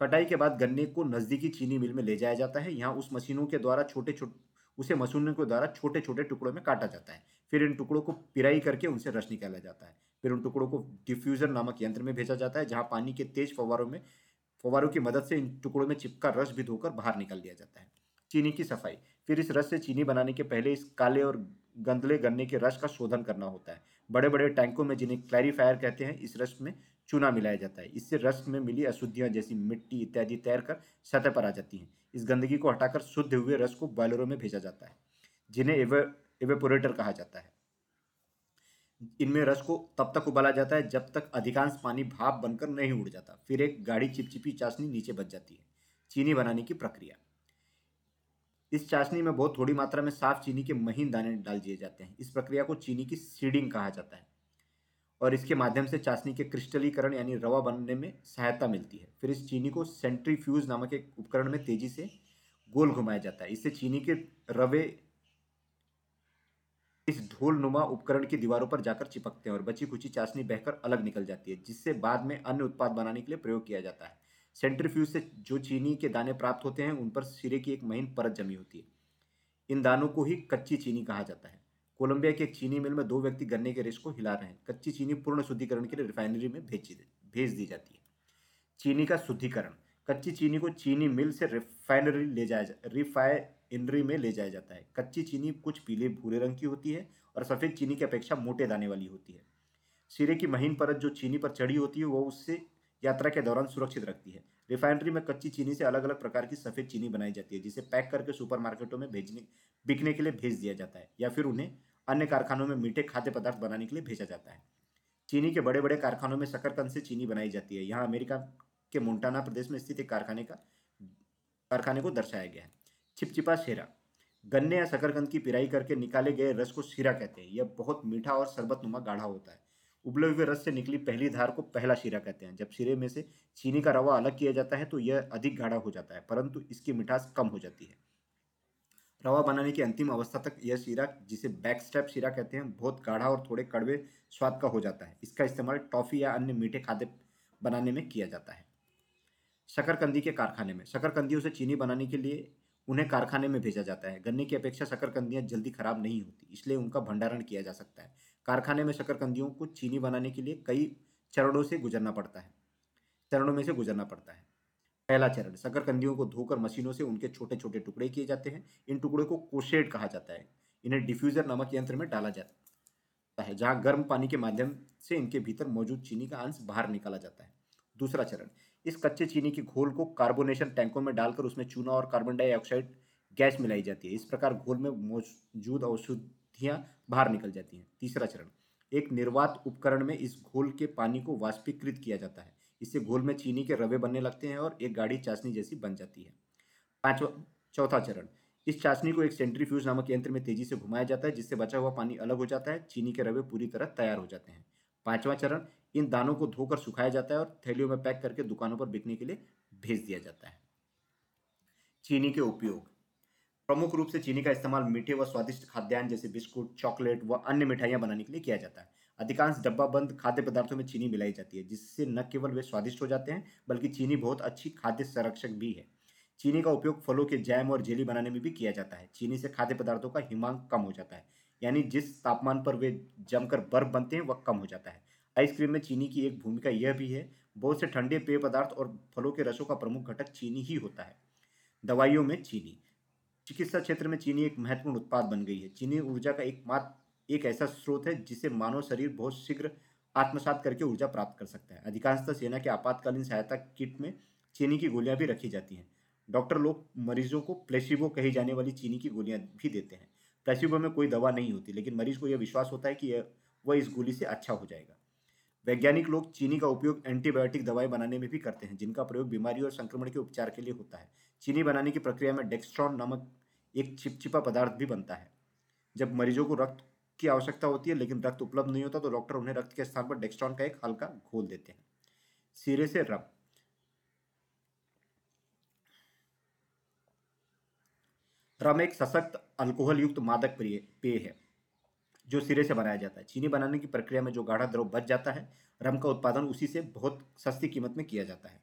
कटाई के बाद गन्ने को नज़दीकी चीनी मिल में ले जाया जाता है। यहाँ उस मशीनों के द्वारा छोटे छोटे, उसे मशीनों के द्वारा छोटे छोटे टुकड़ों में काटा जाता है। फिर इन टुकड़ों को पिराई करके उनसे रस निकाला जाता है। फिर उन टुकड़ों को डिफ्यूजर नामक यंत्र में भेजा जाता है, जहाँ पानी के तेज फवारों में फवारों की मदद से इन टुकड़ों में चिपका रस भी धोकर बाहर निकाल दिया जाता है। चीनी की सफ़ाई। फिर इस रस से चीनी बनाने के पहले इस काले और गंदले गन्ने के रस का शोधन करना होता है। बड़े बड़े टैंकों में, जिन्हें क्लैरिफायर कहते हैं, इस रस में चूना मिलाया जाता है। इससे रस में मिली अशुद्धियाँ जैसी मिट्टी इत्यादि तैरकर सतह पर आ जाती हैं। इस गंदगी को हटाकर शुद्ध हुए रस को बॉयलरों में भेजा जाता है, जिन्हें एवे एवेपोरेटर कहा जाता है। इनमें रस को तब तक उबाला जाता है जब तक अधिकांश पानी भाप बनकर नहीं उड़ जाता। फिर एक गाढ़ी चिपचिपी चाशनी नीचे बच जाती है, चीनी बनाने की प्रक्रिया। इस चाशनी में बहुत थोड़ी मात्रा में साफ़ चीनी के महीन दाने डाल दिए जाते हैं। इस प्रक्रिया को चीनी की सीडिंग कहा जाता है और इसके माध्यम से चाशनी के क्रिस्टलीकरण यानी रवा बनने में सहायता मिलती है। फिर इस चीनी को सेंट्रीफ्यूज नामक एक उपकरण में तेज़ी से गोल घुमाया जाता है। इससे चीनी के रवे इस ढोल नुमा उपकरण की दीवारों पर जाकर चिपकते हैं और बची खुची चाशनी बहकर अलग निकल जाती है, जिससे बाद में अन्य उत्पाद बनाने के लिए प्रयोग किया जाता है। सेंट्रीफ्यूज से जो चीनी के दाने प्राप्त होते हैं, उन पर सिरे की एक महीन परत जमी होती है। इन दानों को ही कच्ची चीनी कहा जाता है। कोलंबिया के एक चीनी मिल में दो व्यक्ति गन्ने के रेस को हिला रहे हैं। कच्ची चीनी पूर्ण शुद्धिकरण के लिए रिफाइनरी में भेज भेज दी जाती है। चीनी का शुद्धिकरण। कच्ची चीनी को चीनी मिल से रिफाइनरी ले जाया जा, रिफाइनरी में ले जाया जाता है। कच्ची चीनी कुछ पीले भूरे रंग की होती है और सफ़ेद चीनी की अपेक्षा मोटे दाने वाली होती है। सिरे की महीन परत जो चीनी पर चढ़ी होती है, वो उससे यात्रा के दौरान सुरक्षित रखती है। रिफाइनरी में कच्ची चीनी से अलग अलग प्रकार की सफ़ेद चीनी बनाई जाती है, जिसे पैक करके सुपरमार्केटों में भेजने, बिकने के लिए भेज दिया जाता है, या फिर उन्हें अन्य कारखानों में मीठे खाद्य पदार्थ बनाने के लिए भेजा जाता है। चीनी के बड़े बड़े कारखानों में शकरकंद से चीनी बनाई जाती है। यहाँ अमेरिका के मोन्टाना प्रदेश में स्थित एक कारखाने का, कारखाने को दर्शाया गया है। छिपचिपा शेरा। गन्ने या शकरकंद की पिराई करके निकाले गए रस को शीरा कहते हैं। यह बहुत मीठा और शरबतनुमा गाढ़ा होता है। उबले हुए रस से निकली पहली धार को पहला शीरा कहते हैं। जब शीरे में से चीनी का रवा अलग किया जाता है तो यह अधिक गाढ़ा हो जाता है, परंतु इसकी मिठास कम हो जाती है। रवा बनाने की अंतिम अवस्था तक यह शीरा, जिसे बैक स्टेप शीरा कहते हैं, बहुत गाढ़ा और थोड़े कड़वे स्वाद का हो जाता है। इसका इस्तेमाल टॉफ़ी या अन्य मीठे खाद्य बनाने में किया जाता है। शकरकंदी के कारखाने में। शकरकंदियों से चीनी बनाने के लिए उन्हें कारखाने में भेजा जाता है। गन्ने की अपेक्षा शकरकंदियाँ जल्दी खराब नहीं होती, इसलिए उनका भंडारण किया जा सकता है। कारखाने में शकरकंदियों को चीनी बनाने के लिए कई चरणों से गुजरना पड़ता है। चरणों में से गुजरना पड़ता है। पहला चरण, शकरकंदियों को धोकर मशीनों से उनके छोटे छोटे टुकड़े किए जाते हैं। इन टुकड़े को कोशेड कहा जाता है। इन्हें डिफ्यूजर नामक यंत्र में डाला जाता है, जहाँ गर्म पानी के माध्यम से इनके भीतर मौजूद चीनी का अंश बाहर निकाला जाता है। दूसरा चरण इस कच्चे चीनी की घोल को कार्बोनेशन टैंकों में डालकर उसमें चूना और कार्बन डाइऑक्साइड गैस मिलाई जाती है। इस प्रकार घोल में मौजूद अशुद्धियाँ बाहर निकल जाती हैं। तीसरा चरण, एक निर्वात उपकरण में इस घोल के पानी को वाष्पीकृत किया जाता है। इससे घोल में चीनी के रवे बनने लगते हैं और एक गाढ़ी चाशनी जैसी बन जाती है। पांचवा, चौथा चरण, इस चाशनी को एक सेंट्रीफ्यूज नामक यंत्र में तेज़ी से घुमाया जाता है, जिससे बचा हुआ पानी अलग हो जाता है, चीनी के रवे पूरी तरह तैयार हो जाते हैं। पांचवा चरण इन दानों को धोकर सुखाया जाता है और थैलियों में पैक करके दुकानों पर बिकने के लिए भेज दिया जाता है। चीनी के उपयोग। प्रमुख रूप से चीनी का इस्तेमाल मीठे व स्वादिष्ट खाद्यान्न जैसे बिस्कुट, चॉकलेट व अन्य मिठाइयाँ बनाने के लिए किया जाता है। अधिकांश डब्बा बंद खाद्य पदार्थों में चीनी मिलाई जाती है, जिससे न केवल वे स्वादिष्ट हो जाते हैं, बल्कि चीनी बहुत अच्छी खाद्य संरक्षक भी है। चीनी का उपयोग फलों के जैम और जेली बनाने में भी किया जाता है। चीनी से खाद्य पदार्थों का हिमांक कम हो जाता है, यानी जिस तापमान पर वे जमकर बर्फ़ बनते हैं, वह कम हो जाता है। आइसक्रीम में चीनी की एक भूमिका यह भी है, बहुत से ठंडे पेय पदार्थ और फलों के रसों का प्रमुख घटक चीनी ही होता है। दवाइयों में चीनी। चिकित्सा क्षेत्र में चीनी एक महत्वपूर्ण उत्पाद बन गई है। चीनी ऊर्जा का एकमात्र, एक ऐसा स्रोत है जिसे मानव शरीर बहुत शीघ्र आत्मसात करके ऊर्जा प्राप्त कर सकता है। अधिकांशतः सेना के आपातकालीन सहायता किट में चीनी की गोलियाँ भी रखी जाती हैं। डॉक्टर लोग मरीजों को प्लेसिबो कही जाने वाली चीनी की गोलियाँ भी देते हैं। प्लेसिबो में कोई दवा नहीं होती, लेकिन मरीज़ को यह विश्वास होता है कि वह इस गोली से अच्छा हो जाएगा। वैज्ञानिक लोग चीनी का उपयोग एंटीबायोटिक दवाई बनाने में भी करते हैं, जिनका प्रयोग बीमारी और संक्रमण के उपचार के लिए होता है। चीनी बनाने की प्रक्रिया में डेक्स्ट्रॉन नामक एक चिपचिपा पदार्थ भी बनता है। जब मरीजों को रक्त की आवश्यकता होती है, लेकिन रक्त उपलब्ध नहीं होता तो डॉक्टर उन्हें रक्त के स्थान पर डेक्स्ट्रॉन का एक हल्का घोल देते हैं। सिरे से रब। रम एक सशक्त अल्कोहल युक्त मादक पेय है। जो सिरे से बनाया जाता है। चीनी बनाने की प्रक्रिया में जो गाढ़ा द्रव बच जाता है, रम का उत्पादन उसी से बहुत सस्ती कीमत में किया जाता है।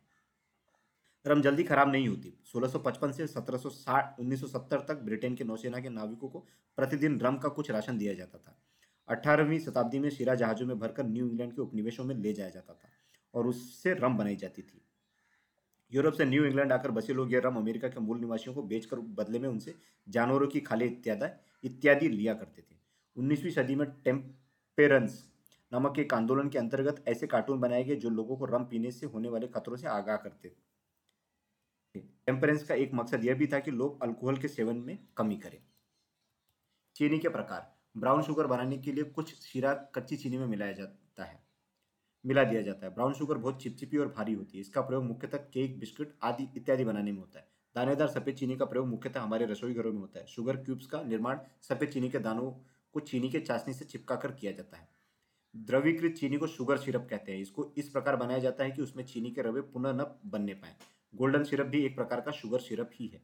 रम जल्दी खराब नहीं होती। 1655 से 1760 1970 तक ब्रिटेन के नौसेना के नाविकों को प्रतिदिन रम का कुछ राशन दिया जाता था। अठारहवीं शताब्दी में शिरा जहाजों में भरकर न्यू इंग्लैंड के उपनिवेशों में ले जाया जाता था और उससे रम बनाई जाती थी। यूरोप से न्यू इंग्लैंड आकर बसे लोग यह रम अमेरिका के मूल निवासियों को बेचकर बदले में उनसे जानवरों की खाले इत्यादि इत्यादि लिया करते थे। उन्नीसवीं सदी में टेम्पेरेंस नामक एक आंदोलन के अंतर्गत ऐसे कार्टून बनाए गए जो लोगों को रम पीने से होने वाले खतरों से आगाह करते थे। टेम्परेंस का एक मकसद यह भी था कि लोग अल्कोहल के सेवन में कमी करें। चीनी के प्रकार, ब्राउन शुगर बनाने के लिए कुछ शीरा कच्ची चीनी में मिलाया जाता है, मिला दिया जाता है। ब्राउन शुगर बहुत चिपचिपी और भारी होती है। इसका प्रयोग मुख्यतः केक, बिस्कुट आदि इत्यादि बनाने में होता है। दानेदार सफ़ेद चीनी का प्रयोग मुख्यतः हमारे रसोई घरों में होता है। शुगर क्यूब्स का निर्माण सफ़ेद चीनी के दानों को चीनी के चाशनी से चिपका कर किया जाता है। द्रवीकृत चीनी को शुगर सिरप कहते हैं। इसको इस प्रकार बनाया जाता है कि उसमें चीनी के रवे पुनः न बनने पाए। गोल्डन सिरप भी एक प्रकार का शुगर सिरप ही है।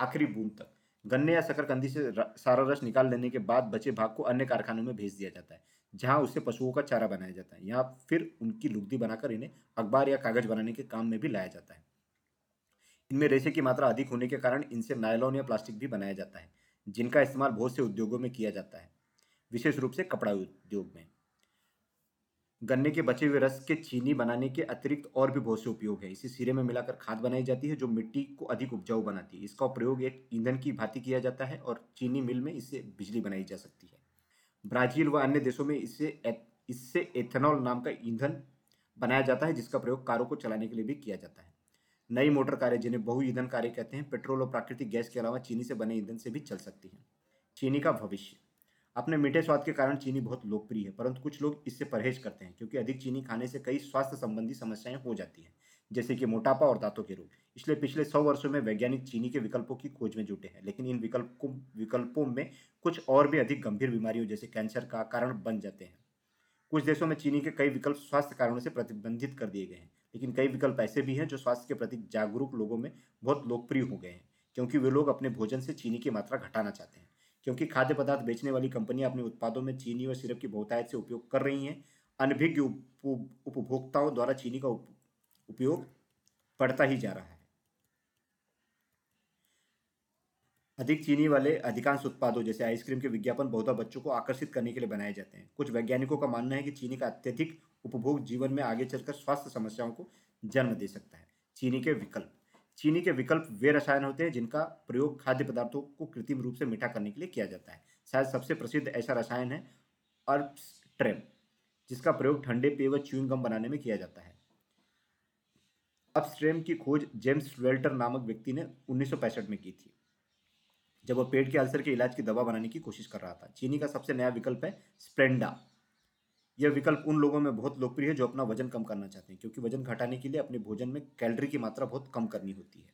आखिरी बूंद तक। गन्ने या शकरकंदी से सारा रस निकाल लेने के बाद बचे भाग को अन्य कारखानों में भेज दिया जाता है, जहाँ उससे पशुओं का चारा बनाया जाता है। यहाँ फिर उनकी लुगदी बनाकर इन्हें अखबार या कागज़ बनाने के काम में भी लाया जाता है। इनमें रेशे की मात्रा अधिक होने के कारण इनसे नायलॉन या प्लास्टिक भी बनाया जाता है, जिनका इस्तेमाल बहुत से उद्योगों में किया जाता है। विशेष रूप से कपड़ा उद्योग में। गन्ने के बचे हुए रस के चीनी बनाने के अतिरिक्त और भी बहुत से उपयोग है। इसे सिरे में मिलाकर खाद बनाई जाती है, जो मिट्टी को अधिक उपजाऊ बनाती है। इसका प्रयोग एक ईंधन की भांति किया जाता है और चीनी मिल में इससे बिजली बनाई जा सकती है। ब्राज़ील व अन्य देशों में इससे इससे एथेनॉल नाम का ईंधन बनाया जाता है, जिसका प्रयोग कारों को चलाने के लिए भी किया जाता है। नई मोटर कारें जिन्हें बहु ईंधन कार्य कहते हैं। पेट्रोल और प्राकृतिक गैस के अलावा चीनी से बने ईंधन से भी चल सकती हैं। चीनी का भविष्य। अपने मीठे स्वाद के कारण चीनी बहुत लोकप्रिय है, परंतु कुछ लोग इससे परहेज करते हैं, क्योंकि अधिक चीनी खाने से कई स्वास्थ्य संबंधी समस्याएँ हो जाती हैं, जैसे कि मोटापा और दांतों के रोग। इसलिए पिछले सौ वर्षों में वैज्ञानिक चीनी के विकल्पों की खोज में जुटे हैं, लेकिन इन विकल्पों विकल्पों में कुछ और भी अधिक गंभीर बीमारियों जैसे कैंसर का कारण बन जाते हैं। कुछ देशों में चीनी के कई विकल्प स्वास्थ्य कारणों से प्रतिबंधित कर दिए गए हैं, लेकिन कई विकल्प ऐसे भी हैं जो स्वास्थ्य के प्रति जागरूक लोगों में बहुत लोकप्रिय हो गए हैं, क्योंकि वे लोग अपने भोजन से चीनी की मात्रा घटाना चाहते हैं। क्योंकि खाद्य पदार्थ बेचने वाली कंपनियाँ अपने उत्पादों में चीनी और सिरप की बहुतायत से उपयोग कर रही हैं। अनभिज्ञ उपभोक्ताओं द्वारा चीनी का उपयोग बढ़ता ही जा रहा है। अधिक चीनी वाले अधिकांश उत्पादों, जैसे आइसक्रीम के विज्ञापन, बहुधा बच्चों को आकर्षित करने के लिए बनाए जाते हैं। कुछ वैज्ञानिकों का मानना है कि चीनी का अत्यधिक उपभोग जीवन में आगे चलकर स्वास्थ्य समस्याओं को जन्म दे सकता है। चीनी के विकल्प चीनी के विकल्प वे रसायन होते हैं जिनका प्रयोग खाद्य पदार्थों को कृत्रिम रूप से मीठा करने के लिए किया जाता है। शायद सबसे प्रसिद्ध ऐसा रसायन है अर्प्स ट्रेम, जिसका प्रयोग ठंडे पेय व च्यूइंग गम बनाने में किया जाता है। अपस्ट्रेम की खोज जेम्स वेल्टर नामक व्यक्ति ने उन्नीस सौ पैंसठ में की थी, जब वह पेट के अल्सर के इलाज की दवा बनाने की कोशिश कर रहा था। चीनी का सबसे नया विकल्प है स्प्लेंडा यह विकल्प उन लोगों में बहुत लोकप्रिय है जो अपना वज़न कम करना चाहते हैं, क्योंकि वज़न घटाने के लिए अपने भोजन में कैलोरी की मात्रा बहुत कम करनी होती है।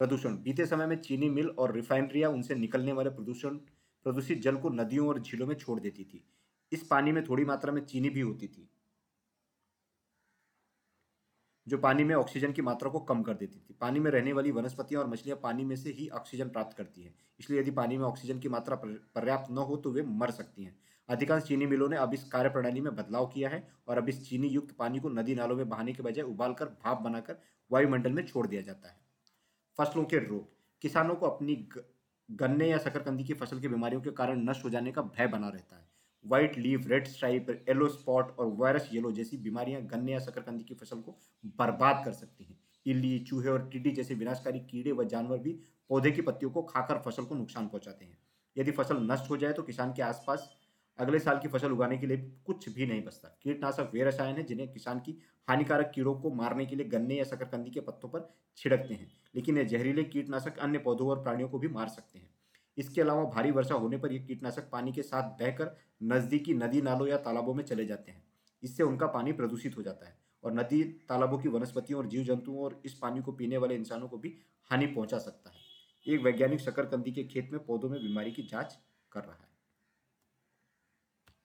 प्रदूषण, बीते समय में चीनी मिल और रिफाइनरियाँ उनसे निकलने वाले प्रदूषण, प्रदूषित जल को नदियों और झीलों में छोड़ देती थी। इस पानी में थोड़ी मात्रा में चीनी भी होती थी, जो पानी में ऑक्सीजन की मात्रा को कम कर देती थी। पानी में रहने वाली वनस्पतियाँ और मछलियाँ पानी में से ही ऑक्सीजन प्राप्त करती हैं, इसलिए यदि पानी में ऑक्सीजन की मात्रा पर्याप्त न हो तो वे मर सकती हैं। अधिकांश चीनी मिलों ने अब इस कार्य प्रणाली में बदलाव किया है और अब इस चीनी युक्त पानी को नदी नालों में बहाने के बजाय उबालकर भाप बनाकर वायुमंडल में छोड़ दिया जाता है। फ़सलों के रोग, किसानों को अपनी गन्ने या शकरकंदी की फ़सल की बीमारियों के कारण नष्ट हो जाने का भय बना रहता है। White leaf red stripe yellow spot और वायरस येलो जैसी बीमारियाँ गन्ने या शकरकंदी की फ़सल को बर्बाद कर सकती हैं। इल्ली, चूहे और टिड्डी जैसे विनाशकारी कीड़े व जानवर भी पौधे की पत्तियों को खाकर फ़सल को नुकसान पहुंचाते हैं। यदि फ़सल नष्ट हो जाए तो किसान के आसपास अगले साल की फ़सल उगाने के लिए कुछ भी नहीं बचता। कीटनाशक वे रसायन है जिन्हें किसान की हानिकारक कीड़ों को मारने के लिए गन्ने या शकरकंदी के पत्तों पर छिड़कते हैं, लेकिन ये जहरीले कीटनाशक अन्य पौधों और प्राणियों को भी मार सकते हैं। इसके अलावा भारी वर्षा होने पर ये कीटनाशक पानी के साथ बहकर नज़दीकी नदी नालों या तालाबों में चले जाते हैं। इससे उनका पानी प्रदूषित हो जाता है और नदी, तालाबों की वनस्पतियों और जीव जंतुओं और इस पानी को पीने वाले इंसानों को भी हानि पहुँचा सकता है। एक वैज्ञानिक शकरकंदी के खेत में पौधों में बीमारी की जाँच कर रहा है।